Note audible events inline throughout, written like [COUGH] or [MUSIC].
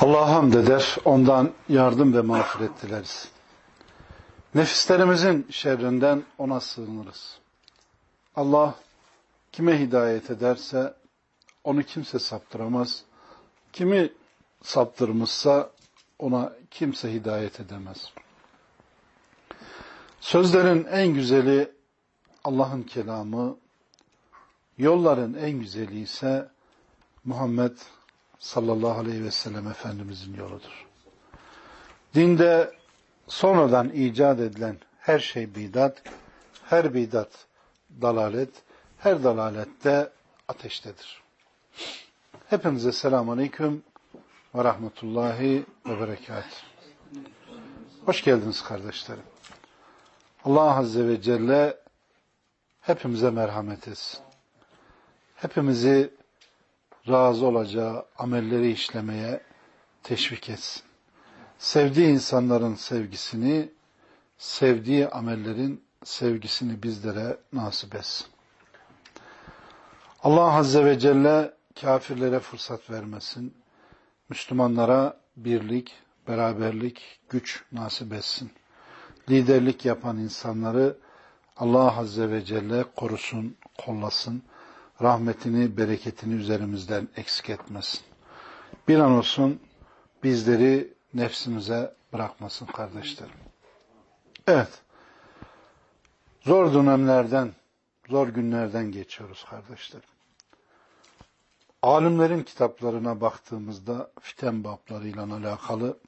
Allah'a hamd eder, ondan yardım ve mağfiret dileriz. Nefislerimizin şerrinden ona sığınırız. Allah kime hidayet ederse onu kimse saptıramaz. Kimi saptırmışsa ona kimse hidayet edemez. Sözlerin en güzeli Allah'ın kelamı, yolların en güzeli ise Muhammed sallallahu aleyhi ve sellem Efendimizin yoludur. Dinde sonradan icat edilen her şey bidat, her bidat dalalet, her dalalette ateştedir. Hepinize selamun aleyküm ve rahmetullahi ve berekat. Hoş geldiniz kardeşlerim. Allah Azze ve Celle hepimize merhamet etsin. Hepimizi razı olacağı amelleri işlemeye teşvik etsin. Sevdiği insanların sevgisini, sevdiği amellerin sevgisini bizlere nasip etsin. Allah Azze ve Celle kafirlere fırsat vermesin. Müslümanlara birlik, beraberlik, güç nasip etsin. Liderlik yapan insanları Allah Azze ve Celle korusun, kollasın rahmetini, bereketini üzerimizden eksik etmesin. Bir an olsun bizleri nefsimize bırakmasın kardeşlerim. Evet, zor dönemlerden, zor günlerden geçiyoruz kardeşlerim. Alimlerin kitaplarına baktığımızda fiten bablarıyla alakalı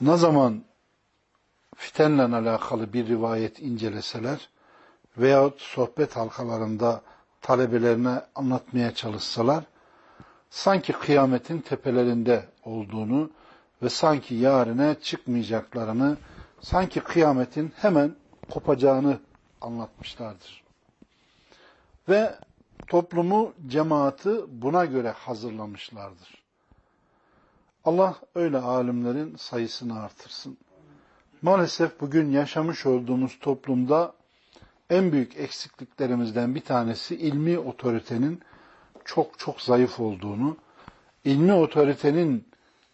ne zaman fitenle alakalı bir rivayet inceleseler, veyahut sohbet halkalarında talebelerine anlatmaya çalışsalar, sanki kıyametin tepelerinde olduğunu ve sanki yarine çıkmayacaklarını, sanki kıyametin hemen kopacağını anlatmışlardır. Ve toplumu, cemaati buna göre hazırlamışlardır. Allah öyle alimlerin sayısını artırsın. Maalesef bugün yaşamış olduğumuz toplumda en büyük eksikliklerimizden bir tanesi ilmi otoritenin çok çok zayıf olduğunu, ilmi otoritenin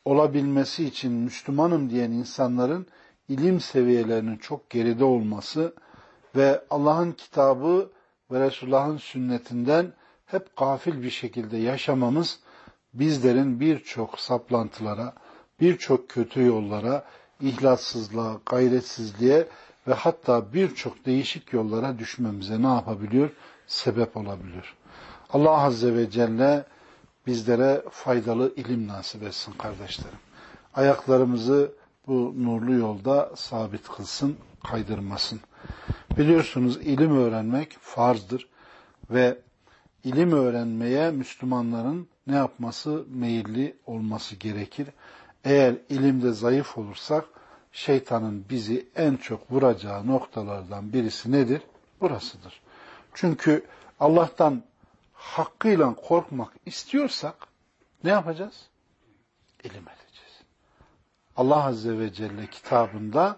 olabilmesi için Müslümanım diyen insanların ilim seviyelerinin çok geride olması ve Allah'ın kitabı ve Resulullah'ın sünnetinden hep gafil bir şekilde yaşamamız bizlerin birçok saplantılara, birçok kötü yollara, ihlassızlığa, gayretsizliğe ve hatta birçok değişik yollara düşmemize ne yapabiliyor? Sebep olabiliyor. Allah Azze ve Celle bizlere faydalı ilim nasip etsin kardeşlerim. Ayaklarımızı bu nurlu yolda sabit kılsın, kaydırmasın. Biliyorsunuz ilim öğrenmek farzdır ve ilim öğrenmeye Müslümanların ne yapması? Meyilli olması gerekir. Eğer ilimde zayıf olursak şeytanın bizi en çok vuracağı noktalardan birisi nedir? Burasıdır. Çünkü Allah'tan hakkıyla korkmak istiyorsak ne yapacağız? İlim edeceğiz. Allah Azze ve Celle kitabında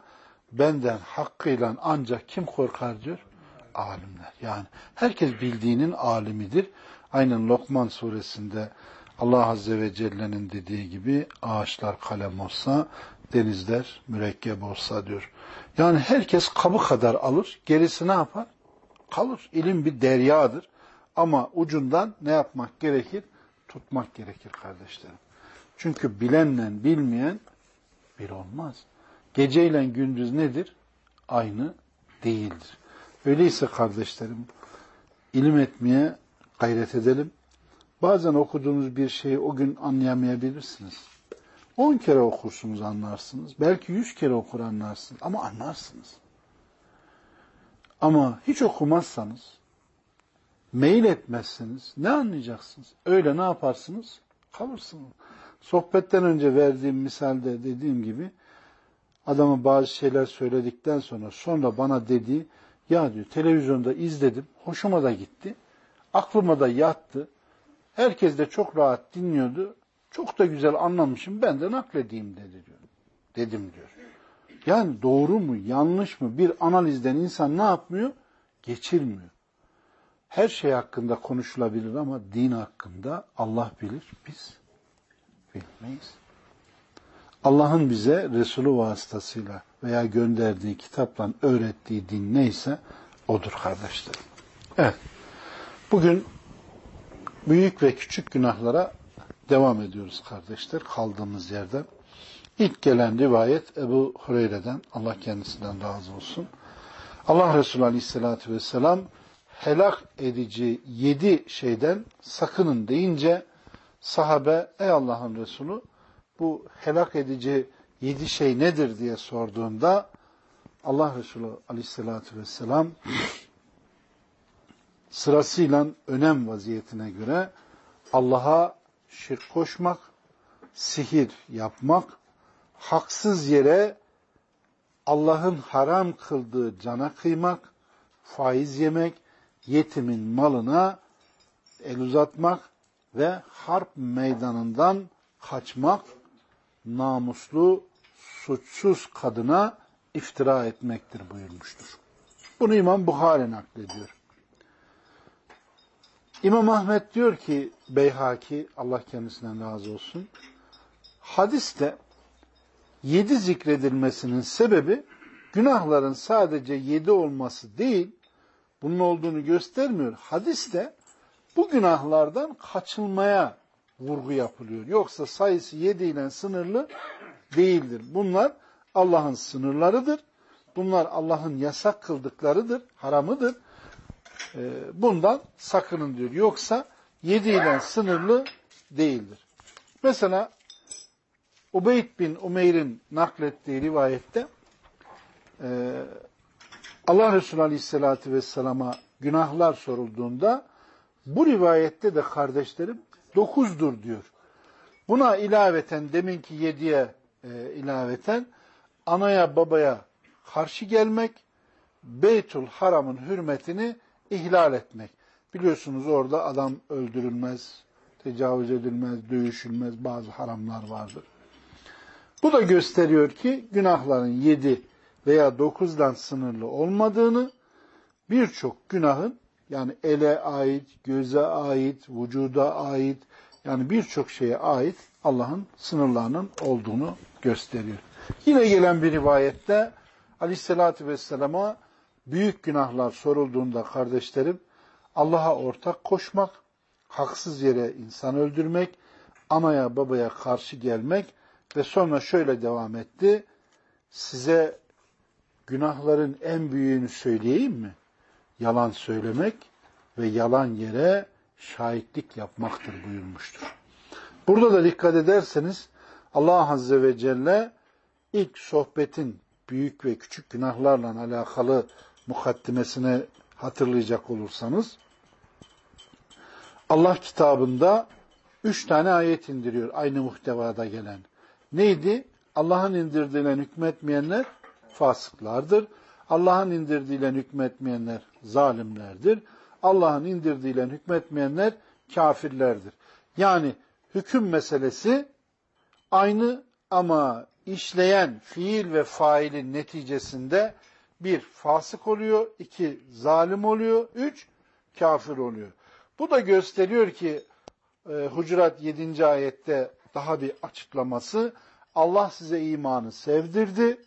benden hakkıyla ancak kim korkar diyor? Alimler. Yani herkes bildiğinin alimidir. Aynen Lokman suresinde Allah Azze ve Celle'nin dediği gibi ağaçlar kalem olsa, denizler mürekkep olsa diyor. Yani herkes kabı kadar alır, gerisi ne yapar? Kalır. İlim bir deryadır. Ama ucundan ne yapmak gerekir? Tutmak gerekir kardeşlerim. Çünkü bilenle bilmeyen bir olmaz. Geceyle gündüz nedir? Aynı değildir. Öyleyse kardeşlerim, ilim etmeye gayret edelim. Bazen okuduğunuz bir şeyi o gün anlayamayabilirsiniz. On kere okursunuz anlarsınız. Belki yüz kere okur anlarsınız ama anlarsınız. Ama hiç okumazsanız, mail etmezseniz ne anlayacaksınız? Öyle ne yaparsınız? Kalırsınız. Sohbetten önce verdiğim misalde dediğim gibi adamı bazı şeyler söyledikten sonra sonra bana dedi ya diyor televizyonda izledim hoşuma da gitti aklıma da yattı herkes de çok rahat dinliyordu çok da güzel anlamışım ben de nakledeyim dedi diyor. Dedim diyor. Yani doğru mu yanlış mı bir analizden insan ne yapmıyor? Geçirmiyor. her şey hakkında konuşulabilir ama din hakkında Allah bilir, biz bilmeyiz. Allah'ın bize Resulü vasıtasıyla veya gönderdiği kitapla öğrettiği din neyse odur kardeşlerim. Evet. Bugün büyük ve küçük günahlara devam ediyoruz kardeşler kaldığımız yerden. İlk gelen rivayet Ebu Hureyre'den Allah kendisinden razı olsun. Allah Resulü Aleyhisselatü Vesselam helak edici yedi şeyden sakının deyince sahabe ey Allah'ın Resulü bu helak edici yedi şey nedir diye sorduğunda Allah Resulü Aleyhisselatü Vesselam sırasıyla önem vaziyetine göre Allah'a şirk koşmak, sihir yapmak, haksız yere Allah'ın haram kıldığı cana kıymak, faiz yemek, yetimin malına el uzatmak ve harp meydanından kaçmak, namuslu, suçsuz kadına iftira etmektir buyurmuştur. Bunu İmam Bukhari naklediyor. İmam Ahmet diyor ki Beyhaki Allah kendisinden razı olsun. Hadiste yedi zikredilmesinin sebebi günahların sadece yedi olması değil, bunun olduğunu göstermiyor. Hadiste bu günahlardan kaçılmaya vurgu yapılıyor. Yoksa sayısı yedi ile sınırlı değildir. Bunlar Allah'ın sınırlarıdır. Bunlar Allah'ın yasak kıldıklarıdır, haramıdır. Ee, bundan sakının diyor. Yoksa yedi ile sınırlı değildir. Mesela Ubeyd bin Umeyr'in naklettiği rivayette e, Allah Resulü Aleyhisselatü Vesselam'a günahlar sorulduğunda bu rivayette de kardeşlerim dokuzdur diyor. Buna ilaveten deminki yediye e, ilaveten anaya babaya karşı gelmek, Beytul Haram'ın hürmetini ihlal etmek. Biliyorsunuz orada adam öldürülmez, tecavüz edilmez, dövüşülmez bazı haramlar vardır. Bu da gösteriyor ki günahların yedi veya dokuzdan sınırlı olmadığını, birçok günahın yani ele ait, göze ait, vücuda ait, yani birçok şeye ait Allah'ın sınırlarının olduğunu gösteriyor. Yine gelen bir rivayette Aleyhisselatü Vesselam'a büyük günahlar sorulduğunda kardeşlerim Allah'a ortak koşmak, haksız yere insan öldürmek, anaya babaya karşı gelmek ve sonra şöyle devam etti. Size günahların en büyüğünü söyleyeyim mi? Yalan söylemek ve yalan yere şahitlik yapmaktır buyurmuştur. Burada da dikkat ederseniz Allah Azze ve Celle ilk sohbetin büyük ve küçük günahlarla alakalı mukaddimesine hatırlayacak olursanız Allah kitabında üç tane ayet indiriyor aynı muhtevada gelen. Neydi? Allah'ın indirdiğine hükmetmeyenler fasıklardır. Allah'ın indirdiğiyle hükmetmeyenler zalimlerdir. Allah'ın indirdiğiyle hükmetmeyenler kafirlerdir. Yani hüküm meselesi aynı ama işleyen fiil ve failin neticesinde bir fasık oluyor, iki zalim oluyor, üç kafir oluyor. Bu da gösteriyor ki e, Hucurat 7. ayette daha bir açıklaması Allah size imanı sevdirdi,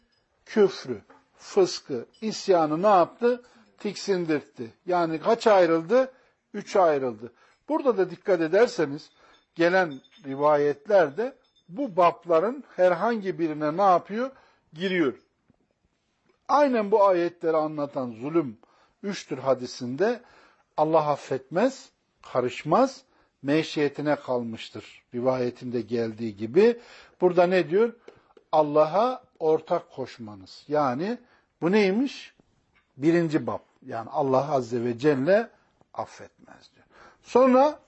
küfrü, fıskı, isyanı ne yaptı? Tiksindirtti. Yani kaç ayrıldı? Üç ayrıldı. Burada da dikkat ederseniz gelen rivayetlerde bu babların herhangi birine ne yapıyor? Giriyor. Aynen bu ayetleri anlatan zulüm üçtür hadisinde Allah affetmez, karışmaz, meşiyetine kalmıştır. Rivayetinde geldiği gibi. Burada ne diyor? Allah'a ortak koşmanız. Yani bu neymiş? Birinci bab. Yani Allah Azze ve Celle affetmez diyor. Sonra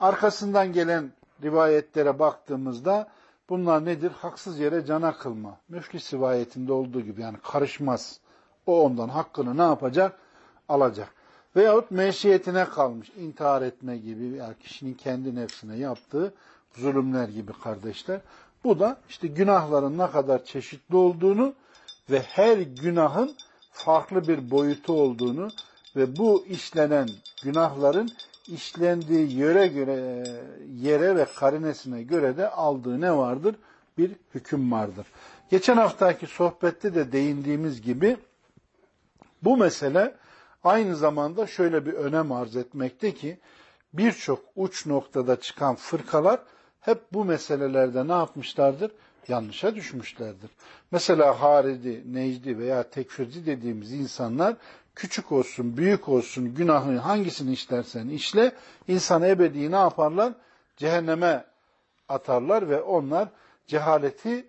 arkasından gelen rivayetlere baktığımızda bunlar nedir? Haksız yere cana kılma. Müflis rivayetinde olduğu gibi yani karışmaz. O ondan hakkını ne yapacak? Alacak. Veyahut meşiyetine kalmış. intihar etme gibi veya kişinin kendi nefsine yaptığı zulümler gibi kardeşler. Bu da işte günahların ne kadar çeşitli olduğunu ve her günahın farklı bir boyutu olduğunu ve bu işlenen günahların işlendiği yöre göre yere ve karinesine göre de aldığı ne vardır? Bir hüküm vardır. Geçen haftaki sohbette de değindiğimiz gibi bu mesele aynı zamanda şöyle bir önem arz etmekte ki birçok uç noktada çıkan fırkalar hep bu meselelerde ne yapmışlardır? Yanlışa düşmüşlerdir. Mesela Haridi, Necdi veya tekfirci dediğimiz insanlar küçük olsun, büyük olsun günahı hangisini işlersen işle, insanı ebedi ne yaparlar? Cehenneme atarlar ve onlar cehaleti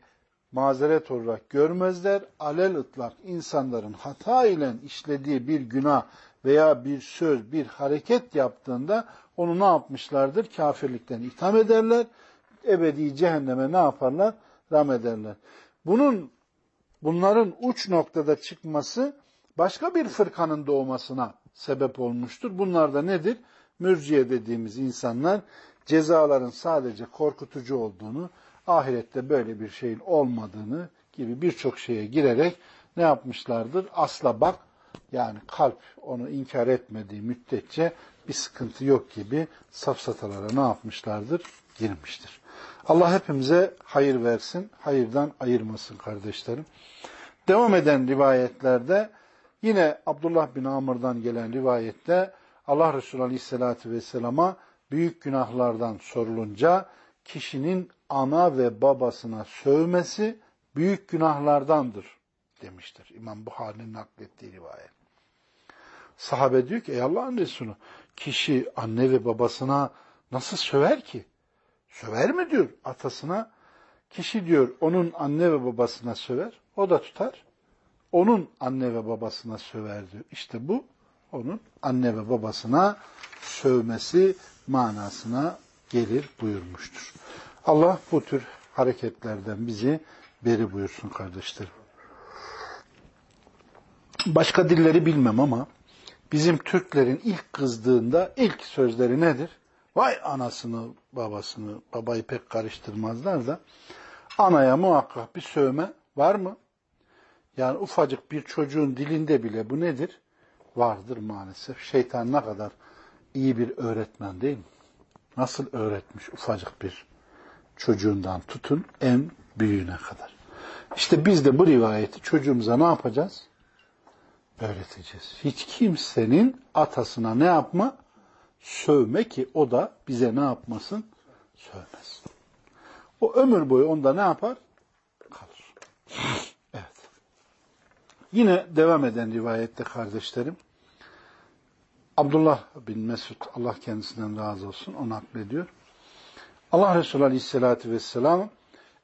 mazeret olarak görmezler. Alel ıtlak insanların hata ile işlediği bir günah veya bir söz, bir hareket yaptığında onu ne yapmışlardır? Kafirlikten itham ederler. Ebedi cehenneme ne yaparlar? Ram ederler. Bunun bunların uç noktada çıkması başka bir fırkanın doğmasına sebep olmuştur. Bunlar da nedir? Mürciye dediğimiz insanlar cezaların sadece korkutucu olduğunu, ahirette böyle bir şeyin olmadığını gibi birçok şeye girerek ne yapmışlardır? Asla bak yani kalp onu inkar etmediği müddetçe bir sıkıntı yok gibi safsatalara ne yapmışlardır? Girmiştir. Allah hepimize hayır versin, hayırdan ayırmasın kardeşlerim. Devam eden rivayetlerde yine Abdullah bin Amr'dan gelen rivayette Allah Resulü Aleyhisselatü Vesselam'a büyük günahlardan sorulunca kişinin ana ve babasına sövmesi büyük günahlardandır demiştir. İmam Buhari'nin naklettiği rivayet. Sahabe diyor ki ey Allah'ın Resulü kişi anne ve babasına nasıl söver ki? Söver mi diyor atasına? Kişi diyor onun anne ve babasına söver, o da tutar. Onun anne ve babasına söver diyor. İşte bu onun anne ve babasına sövmesi manasına gelir buyurmuştur. Allah bu tür hareketlerden bizi beri buyursun kardeşlerim. Başka dilleri bilmem ama bizim Türklerin ilk kızdığında ilk sözleri nedir? Vay anasını, babasını, babayı pek karıştırmazlar da anaya muhakkak bir sövme var mı? Yani ufacık bir çocuğun dilinde bile bu nedir? Vardır maalesef. Şeytan ne kadar iyi bir öğretmen değil mi? Nasıl öğretmiş ufacık bir çocuğundan tutun en büyüğüne kadar. İşte biz de bu rivayeti çocuğumuza ne yapacağız? Öğreteceğiz. Hiç kimsenin atasına ne yapma? Sövme ki o da bize ne yapmasın? Sövmez. O ömür boyu onda ne yapar? Kalır. Evet. Yine devam eden rivayette kardeşlerim, Abdullah bin Mesud, Allah kendisinden razı olsun, o naklediyor. Allah Resulü Aleyhisselatü Vesselam,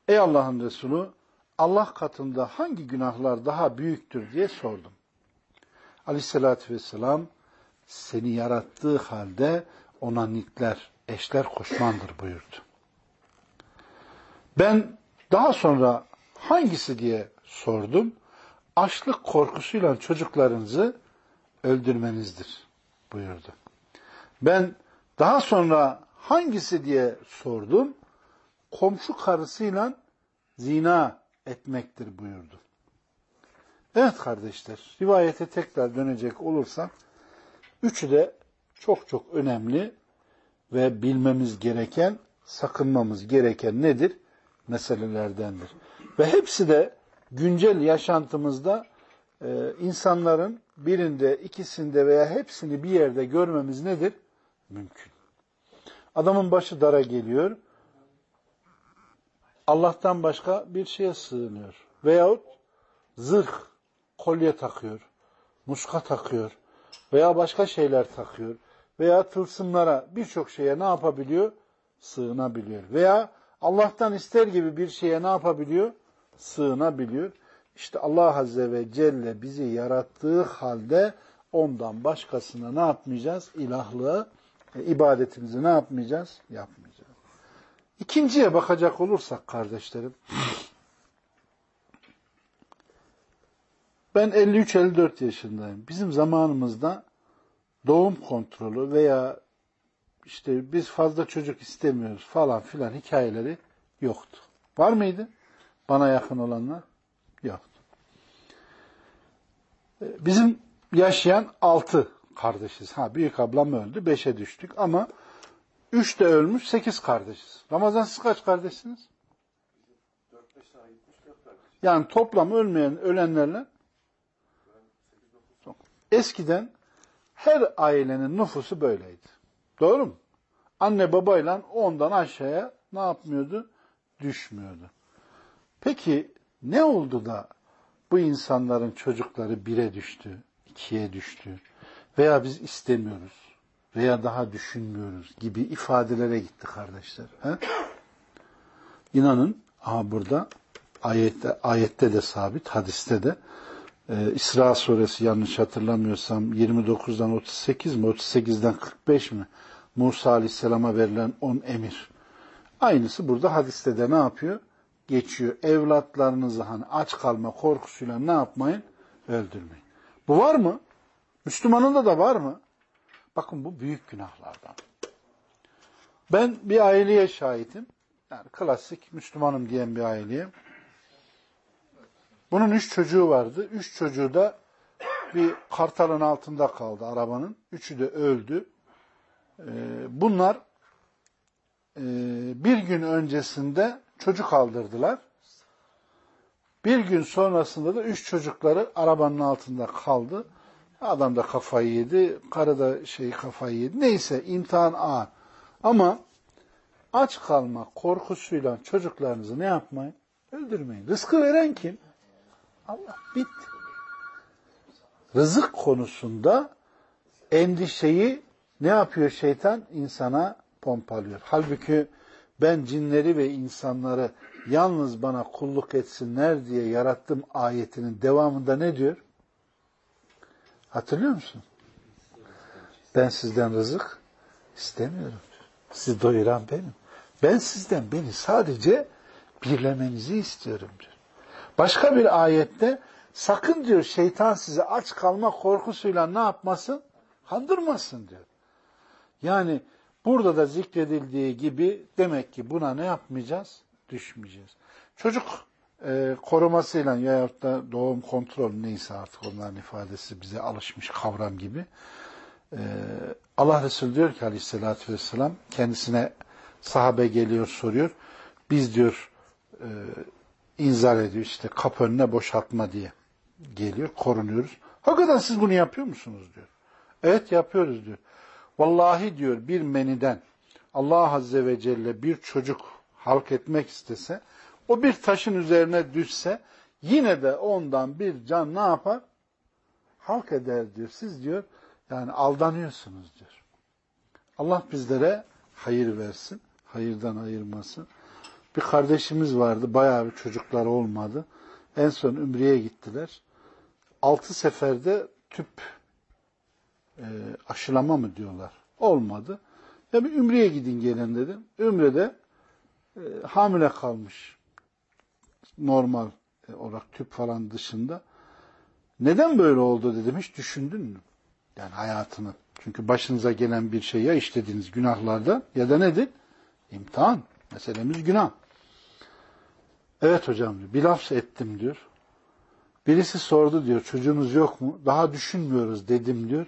ey Allah'ın Resulü, Allah katında hangi günahlar daha büyüktür diye sordum. Aleyhisselatü Vesselam, seni yarattığı halde ona nitler, eşler koşmandır buyurdu. Ben daha sonra hangisi diye sordum. Açlık korkusuyla çocuklarınızı öldürmenizdir buyurdu. Ben daha sonra hangisi diye sordum. Komşu karısıyla zina etmektir buyurdu. Evet kardeşler, rivayete tekrar dönecek olursak, üçü de çok çok önemli ve bilmemiz gereken, sakınmamız gereken nedir? Meselelerdendir. Ve hepsi de güncel yaşantımızda e, insanların birinde, ikisinde veya hepsini bir yerde görmemiz nedir? Mümkün. Adamın başı dara geliyor. Allah'tan başka bir şeye sığınıyor. Veyahut zırh, kolye takıyor, muska takıyor veya başka şeyler takıyor veya tılsımlara birçok şeye ne yapabiliyor? Sığınabiliyor. Veya Allah'tan ister gibi bir şeye ne yapabiliyor? Sığınabiliyor. İşte Allah Azze ve Celle bizi yarattığı halde ondan başkasına ne yapmayacağız? İlahlığı, e, ibadetimizi ne yapmayacağız? Yapmayacağız. İkinciye bakacak olursak kardeşlerim, ben 53-54 yaşındayım. Bizim zamanımızda doğum kontrolü veya işte biz fazla çocuk istemiyoruz falan filan hikayeleri yoktu. Var mıydı? Bana yakın olanlar? Yoktu. Bizim yaşayan altı kardeşiz. Ha büyük ablam öldü, beşe düştük ama üç de ölmüş, sekiz kardeşiz. Ramazan siz kaç kardeşsiniz? Yani toplam ölmeyen, ölenlerle eskiden her ailenin nüfusu böyleydi. Doğru mu? Anne babayla ondan aşağıya ne yapmıyordu? Düşmüyordu. Peki ne oldu da bu insanların çocukları bire düştü, ikiye düştü veya biz istemiyoruz veya daha düşünmüyoruz gibi ifadelere gitti kardeşler. He? İnanın aha burada ayette, ayette de sabit, hadiste de e, İsra suresi yanlış hatırlamıyorsam 29'dan 38 mi 38'den 45 mi Musa aleyhisselama verilen 10 emir. Aynısı burada hadiste de ne yapıyor? Geçiyor. Evlatlarınızı hani aç kalma korkusuyla ne yapmayın? Öldürmeyin. Bu var mı? Müslümanın da var mı? Bakın bu büyük günahlardan. Ben bir aileye şahitim. Yani klasik Müslümanım diyen bir aileye. Bunun üç çocuğu vardı. Üç çocuğu da bir kartalın altında kaldı arabanın. Üçü de öldü. Ee, bunlar e, bir gün öncesinde çocuk aldırdılar. Bir gün sonrasında da üç çocukları arabanın altında kaldı. Adam da kafayı yedi, karı da şey kafayı yedi. Neyse imtihan ağır. Ama aç kalma korkusuyla çocuklarınızı ne yapmayın? Öldürmeyin. Rızkı veren kim? Allah bitti. Rızık konusunda endişeyi ne yapıyor şeytan? İnsana pompalıyor. Halbuki ben cinleri ve insanları yalnız bana kulluk etsinler diye yarattım ayetinin devamında ne diyor? Hatırlıyor musun? Ben sizden rızık istemiyorum. Sizi doyuran benim. Ben sizden beni sadece birlemenizi istiyorum diyor. Başka bir ayette sakın diyor şeytan sizi aç kalma korkusuyla ne yapmasın? Kandırmasın diyor. Yani burada da zikredildiği gibi demek ki buna ne yapmayacağız? Düşmeyeceğiz. Çocuk e, korumasıyla yahut da doğum kontrol neyse artık onların ifadesi bize alışmış kavram gibi. E, Allah Resulü diyor ki aleyhissalatü vesselam kendisine sahabe geliyor soruyor. Biz diyor e, inzar ediyor işte kapı önüne boşaltma diye geliyor korunuyoruz. Hakikaten siz bunu yapıyor musunuz diyor. Evet yapıyoruz diyor. Vallahi diyor bir meniden Allah Azze ve Celle bir çocuk halk etmek istese o bir taşın üzerine düşse yine de ondan bir can ne yapar? Halk eder diyor. Siz diyor yani aldanıyorsunuz diyor. Allah bizlere hayır versin. Hayırdan ayırmasın. Bir kardeşimiz vardı. Bayağı bir çocuklar olmadı. En son Ümre'ye gittiler. Altı seferde tüp e, aşılama mı diyorlar. Olmadı. Ya bir Ümre'ye gidin gelin dedim. Ümre'de e, hamile kalmış normal e, olarak tüp falan dışında. Neden böyle oldu dedim. Hiç düşündün mü? Yani hayatını. Çünkü başınıza gelen bir şey ya işlediğiniz günahlarda ya da nedir? İmtihan. Meselemiz günah. Evet hocam diyor. Bir laf ettim diyor. Birisi sordu diyor. Çocuğunuz yok mu? Daha düşünmüyoruz dedim diyor.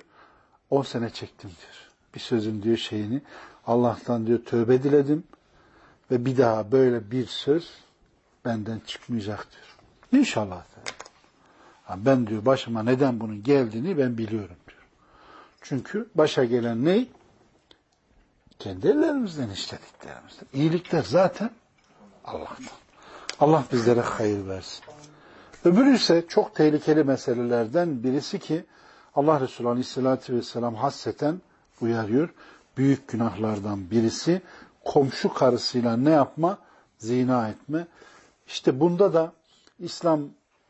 10 sene çektim diyor. Bir sözün diyor şeyini. Allah'tan diyor tövbe diledim. Ve bir daha böyle bir söz benden çıkmayacak diyor. İnşallah diyor. Ben diyor başıma neden bunun geldiğini ben biliyorum diyor. Çünkü başa gelen ne? Kendi ellerimizden işlediklerimizden. İyilikler zaten Allah'tan. Allah bizlere hayır versin. Öbürü ise çok tehlikeli meselelerden birisi ki Allah Resulü Aleyhisselatü Vesselam hasseten uyarıyor. Büyük günahlardan birisi komşu karısıyla ne yapma? Zina etme. İşte bunda da İslam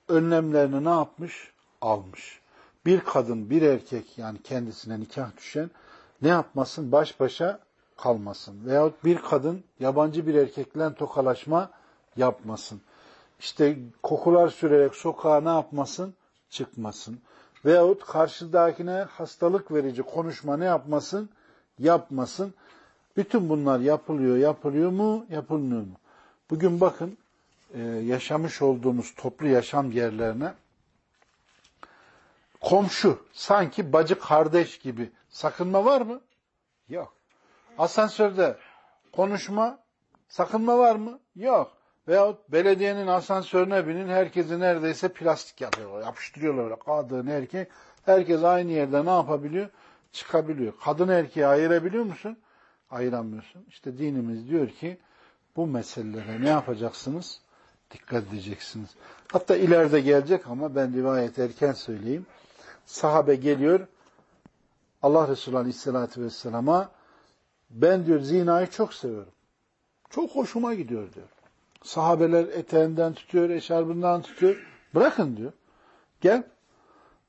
önlemlerini ne yapmış? Almış. Bir kadın, bir erkek yani kendisine nikah düşen ne yapmasın? Baş başa kalmasın. Veyahut bir kadın yabancı bir erkekle tokalaşma yapmasın. İşte kokular sürerek sokağa ne yapmasın? Çıkmasın. Veyahut karşıdakine hastalık verici konuşma ne yapmasın? Yapmasın. Bütün bunlar yapılıyor, yapılıyor mu, yapılmıyor mu? Bugün bakın e, yaşamış olduğumuz toplu yaşam yerlerine komşu, sanki bacı kardeş gibi sakınma var mı? Yok. Asansörde konuşma, sakınma var mı? Yok. Veyahut belediyenin asansörüne binin herkesi neredeyse plastik yapıyorlar. Yapıştırıyorlar öyle. Kadın, erkek. Herkes aynı yerde ne yapabiliyor? Çıkabiliyor. Kadın erkeği ayırabiliyor musun? Ayıramıyorsun. İşte dinimiz diyor ki bu meselelere ne yapacaksınız? Dikkat edeceksiniz. Hatta ileride gelecek ama ben rivayet erken söyleyeyim. Sahabe geliyor Allah Resulü Aleyhisselatü Vesselam'a ben diyor zinayı çok seviyorum. Çok hoşuma gidiyor diyor. Sahabeler eteğinden tutuyor, eşarbından tutuyor. Bırakın diyor. Gel.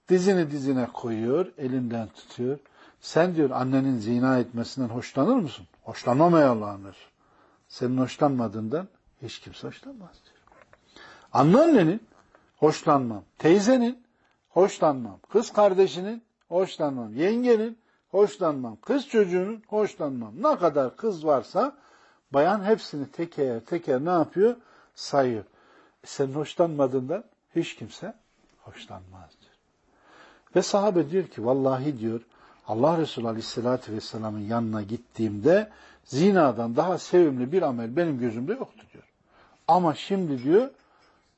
Dizini dizine koyuyor, elinden tutuyor. Sen diyor annenin zina etmesinden hoşlanır mısın? Hoşlanmam ey Allah'ın Resulü. Senin hoşlanmadığından hiç kimse hoşlanmaz diyor. Anneannenin hoşlanmam. Teyzenin hoşlanmam. Kız kardeşinin hoşlanmam. Yengenin hoşlanmam. Kız çocuğunun hoşlanmam. Ne kadar kız varsa bayan hepsini teker teker ne yapıyor? Sayıyor. E senin hoşlanmadığından hiç kimse hoşlanmaz diyor. Ve sahabe diyor ki vallahi diyor Allah Resulü Aleyhisselatü Vesselam'ın yanına gittiğimde zinadan daha sevimli bir amel benim gözümde yoktu diyor. Ama şimdi diyor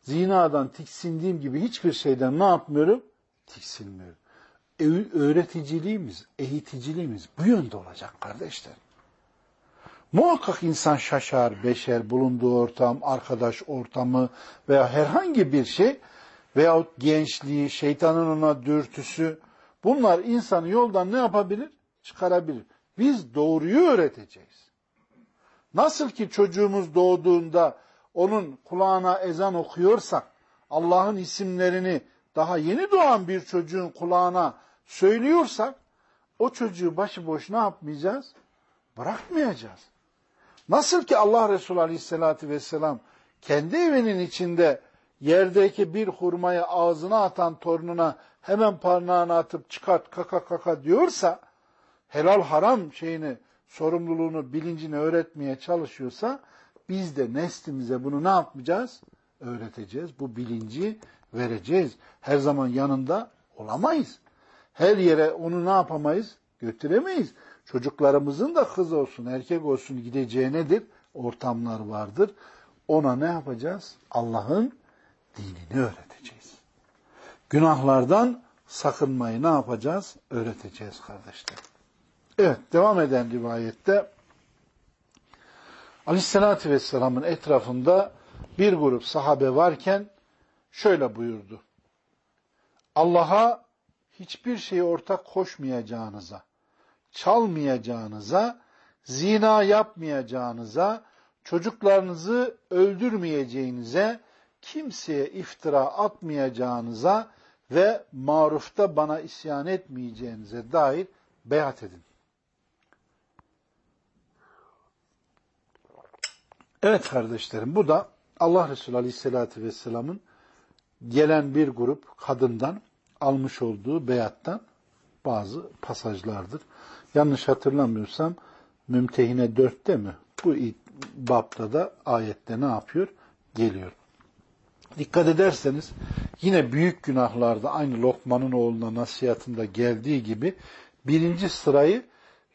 zinadan tiksindiğim gibi hiçbir şeyden ne yapmıyorum? Tiksinmiyorum. Öğreticiliğimiz, eğiticiliğimiz bu yönde olacak kardeşler. Muhakkak insan şaşar, beşer, bulunduğu ortam, arkadaş ortamı veya herhangi bir şey veyahut gençliği, şeytanın ona dürtüsü bunlar insanı yoldan ne yapabilir? Çıkarabilir. Biz doğruyu öğreteceğiz. Nasıl ki çocuğumuz doğduğunda onun kulağına ezan okuyorsak, Allah'ın isimlerini daha yeni doğan bir çocuğun kulağına söylüyorsak, o çocuğu başıboş ne yapmayacağız? Bırakmayacağız. Nasıl ki Allah Resulü Aleyhisselatü Vesselam kendi evinin içinde yerdeki bir hurmayı ağzına atan torununa hemen parmağını atıp çıkart kaka kaka diyorsa, helal haram şeyini, sorumluluğunu, bilincini öğretmeye çalışıyorsa, biz de neslimize bunu ne yapmayacağız? Öğreteceğiz. Bu bilinci vereceğiz. Her zaman yanında olamayız. Her yere onu ne yapamayız? Götüremeyiz. Çocuklarımızın da kız olsun, erkek olsun gideceği nedir? Ortamlar vardır. Ona ne yapacağız? Allah'ın dinini öğreteceğiz. Günahlardan sakınmayı ne yapacağız? Öğreteceğiz kardeşler. Evet, devam eden rivayette Aleyhisselatü Vesselam'ın etrafında bir grup sahabe varken şöyle buyurdu. Allah'a hiçbir şeyi ortak koşmayacağınıza, çalmayacağınıza, zina yapmayacağınıza, çocuklarınızı öldürmeyeceğinize, kimseye iftira atmayacağınıza ve marufta bana isyan etmeyeceğinize dair beyat edin. Evet kardeşlerim bu da Allah Resulü Aleyhisselatü Vesselam'ın gelen bir grup kadından almış olduğu beyattan bazı pasajlardır. Yanlış hatırlamıyorsam Mümtehine 4'te mi? Bu babda da ayette ne yapıyor? Geliyor. Dikkat ederseniz yine büyük günahlarda aynı Lokman'ın oğluna nasihatında geldiği gibi birinci sırayı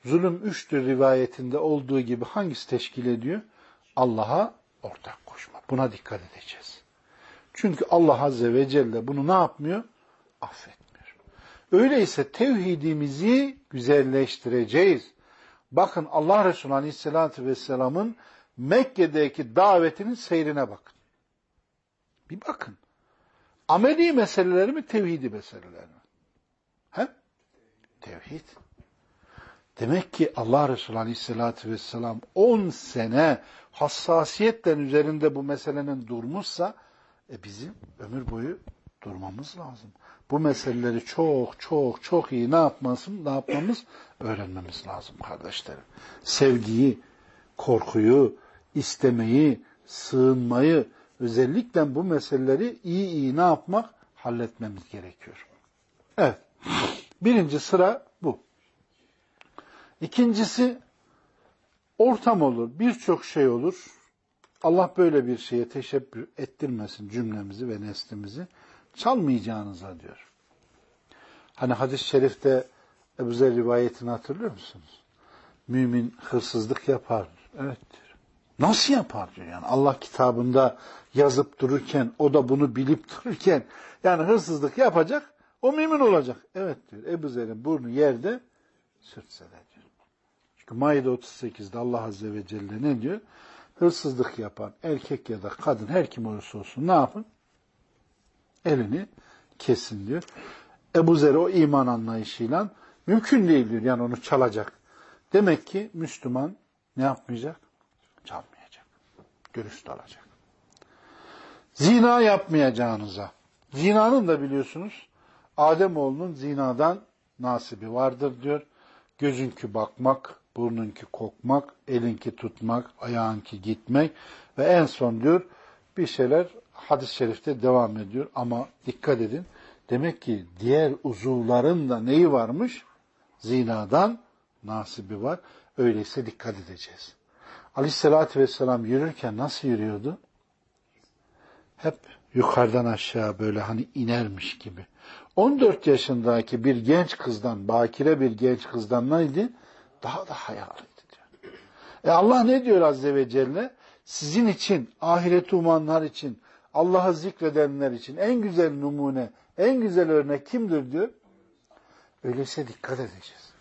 zulüm üçtür rivayetinde olduğu gibi hangisi teşkil ediyor? Allah'a ortak koşma. Buna dikkat edeceğiz. Çünkü Allah Azze ve Celle bunu ne yapmıyor? Affetmiyor. Öyleyse tevhidimizi güzelleştireceğiz. Bakın Allah Resulü Aleyhisselatü Vesselam'ın Mekke'deki davetinin seyrine bakın. Bir bakın. Ameli meseleleri mi, tevhidi meseleleri mi? He? Tevhid. Demek ki Allah Resulü Aleyhisselatü Vesselam 10 sene hassasiyetten üzerinde bu meselenin durmuşsa e bizim ömür boyu durmamız lazım. Bu meseleleri çok çok çok iyi ne yapmasın, ne yapmamız öğrenmemiz lazım kardeşlerim. Sevgiyi, korkuyu, istemeyi, sığınmayı, özellikle bu meseleleri iyi iyi ne yapmak, halletmemiz gerekiyor. Evet. Birinci sıra bu. İkincisi ortam olur, birçok şey olur. Allah böyle bir şeye teşebbür ettirmesin cümlemizi ve neslimizi. Çalmayacağınıza diyor. Hani hadis-i şerifte Ebu Zer rivayetini hatırlıyor musunuz? Mümin hırsızlık yapar. Evet diyor. Nasıl yapar diyor yani. Allah kitabında yazıp dururken, o da bunu bilip dururken, yani hırsızlık yapacak, o mümin olacak. Evet diyor. Ebu Zer'in burnu yerde sürtse de diyor. Çünkü Maide 38'de Allah Azze ve Celle ne diyor? Hırsızlık yapan erkek ya da kadın her kim olursa olsun ne yapın? Elini kesin diyor. Ebu Zer o iman anlayışıyla mümkün değil diyor. Yani onu çalacak. Demek ki Müslüman ne yapmayacak? Çalmayacak. Dürüst olacak. Zina yapmayacağınıza. Zinanın da biliyorsunuz Ademoğlunun zinadan nasibi vardır diyor. Gözünkü bakmak, burnunki kokmak, elinki tutmak, ayağınki gitmek ve en son diyor bir şeyler hadis-i şerifte devam ediyor ama dikkat edin Demek ki diğer uzuvların da neyi varmış? Zinadan nasibi var. Öyleyse dikkat edeceğiz. Aleyhissalatü vesselam yürürken nasıl yürüyordu? Hep yukarıdan aşağı böyle hani inermiş gibi. 14 yaşındaki bir genç kızdan, bakire bir genç kızdan neydi? Daha da hayalıydı diyor. E Allah ne diyor Azze ve Celle? Sizin için, ahireti umanlar için, Allah'ı zikredenler için en güzel numune, en güzel örnek kimdir diyor. Öyleyse dikkat edeceğiz.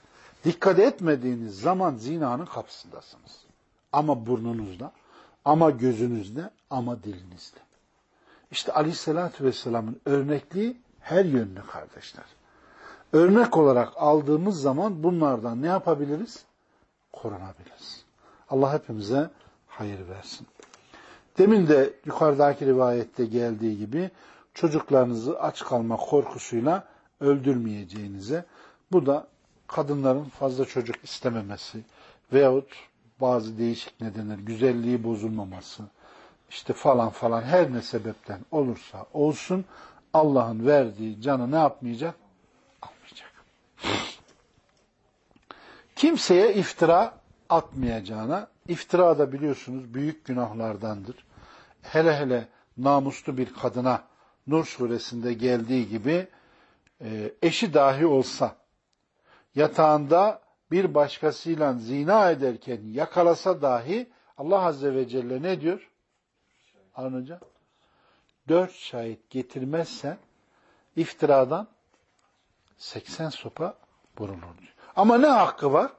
Dikkat etmediğiniz zaman zinanın kapısındasınız. Ama burnunuzda, ama gözünüzde, ama dilinizde. İşte Aleyhisselatü Vesselam'ın örnekliği her yönlü kardeşler. Örnek olarak aldığımız zaman bunlardan ne yapabiliriz? Korunabiliriz. Allah hepimize hayır versin. Demin de yukarıdaki rivayette geldiği gibi çocuklarınızı aç kalma korkusuyla öldürmeyeceğinize, bu da kadınların fazla çocuk istememesi veyahut bazı değişik nedenler, güzelliği bozulmaması, işte falan falan her ne sebepten olursa olsun Allah'ın verdiği canı ne yapmayacak? Almayacak. Kimseye iftira atmayacağına, iftira da biliyorsunuz büyük günahlardandır. Hele hele namuslu bir kadına Nur suresinde geldiği gibi e, eşi dahi olsa yatağında bir başkasıyla zina ederken yakalasa dahi Allah Azze ve Celle ne diyor? Harun Hoca? Dört şahit getirmezsen iftiradan 80 sopa vurulur diyor. Ama ne hakkı var?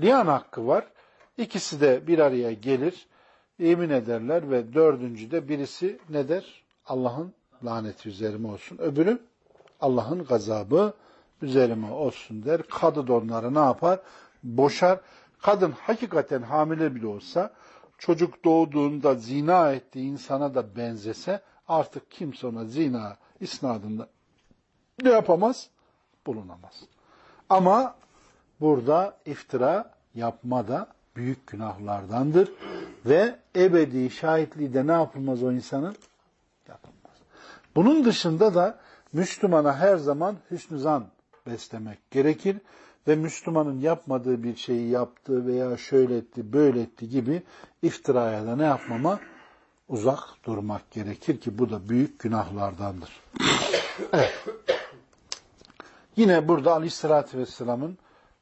Liyan hakkı var. İkisi de bir araya gelir, yemin ederler ve dördüncü de birisi ne der? Allah'ın laneti üzerime olsun. Öbürü Allah'ın gazabı üzerime olsun der. Kadı da onları ne yapar? Boşar. Kadın hakikaten hamile bile olsa çocuk doğduğunda zina ettiği insana da benzese artık kimse ona zina isnadında ne yapamaz? Bulunamaz. Ama burada iftira yapma da büyük günahlardandır ve ebedi şahitliği de ne yapılmaz o insanın? yapılmaz. Bunun dışında da Müslümana her zaman hüsnü zan beslemek gerekir ve Müslümanın yapmadığı bir şeyi yaptı veya şöyle etti, böyle etti gibi iftiraya da ne yapmama? Uzak durmak gerekir ki bu da büyük günahlardandır. evet. Yine burada Aleyhisselatü Vesselam'ın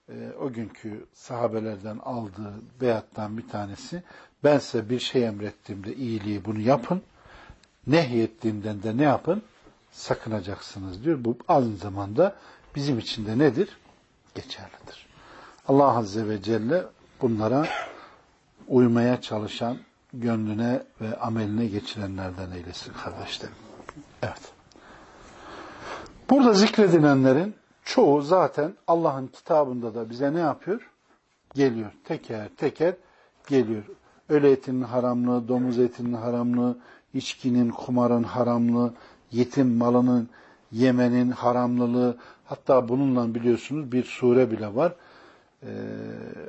e, o günkü sahabelerden aldığı beyattan bir tanesi ben size bir şey emrettiğimde iyiliği bunu yapın nehyettiğimden de ne yapın? Sakınacaksınız diyor. Bu aynı zamanda bizim için de nedir? Geçerlidir. Allah Azze ve Celle bunlara uymaya çalışan, gönlüne ve ameline geçirenlerden eylesin kardeşlerim. Evet. Burada zikredilenlerin çoğu zaten Allah'ın kitabında da bize ne yapıyor? Geliyor. Teker teker geliyor. Öle etinin haramlığı, domuz etinin haramlığı, içkinin, kumarın haramlığı, yetim malının yemenin haramlılığı, hatta bununla biliyorsunuz bir sure bile var. Ee,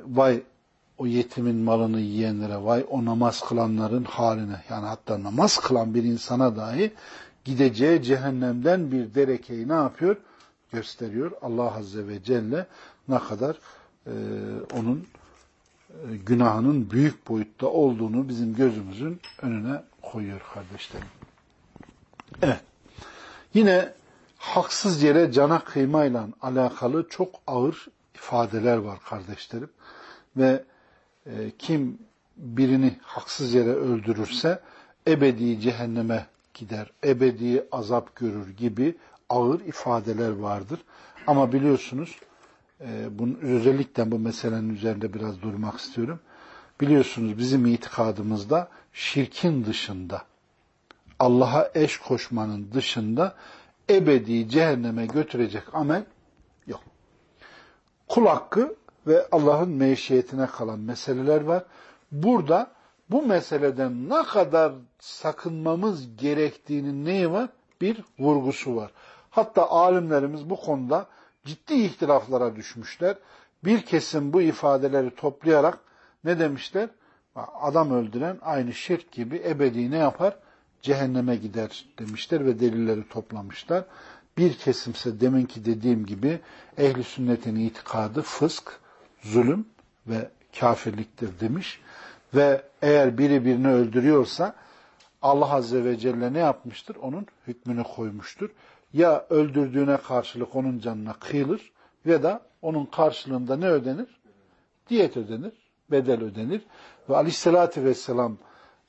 vay o yetimin malını yiyenlere, vay o namaz kılanların haline, yani hatta namaz kılan bir insana dahi gideceği cehennemden bir derekeyi ne yapıyor? Gösteriyor. Allah Azze ve Celle ne kadar e, onun e, günahının büyük boyutta olduğunu bizim gözümüzün önüne koyuyor kardeşlerim. Evet. Yine haksız yere cana kıymayla alakalı çok ağır ifadeler var kardeşlerim. Ve e, kim birini haksız yere öldürürse ebedi cehenneme gider, ebedi azap görür gibi ağır ifadeler vardır. Ama biliyorsunuz, e, bunun, özellikle bu meselenin üzerinde biraz durmak istiyorum. Biliyorsunuz bizim itikadımızda şirkin dışında, Allah'a eş koşmanın dışında ebedi cehenneme götürecek amel yok. Kul hakkı ve Allah'ın meşiyetine kalan meseleler var. Burada bu meseleden ne kadar sakınmamız gerektiğinin neyi var? Bir vurgusu var. Hatta alimlerimiz bu konuda ciddi ihtilaflara düşmüşler. Bir kesim bu ifadeleri toplayarak ne demişler? Adam öldüren aynı şirk gibi ebedi ne yapar? Cehenneme gider demişler ve delilleri toplamışlar. Bir kesimse deminki dediğim gibi ehli sünnetin itikadı fısk, zulüm ve kafirliktir demiş. Ve eğer biri birini öldürüyorsa Allah Azze ve Celle ne yapmıştır? Onun hükmünü koymuştur. Ya öldürdüğüne karşılık onun canına kıyılır ve da onun karşılığında ne ödenir? Diyet ödenir, bedel ödenir. Ve aleyhissalatü vesselam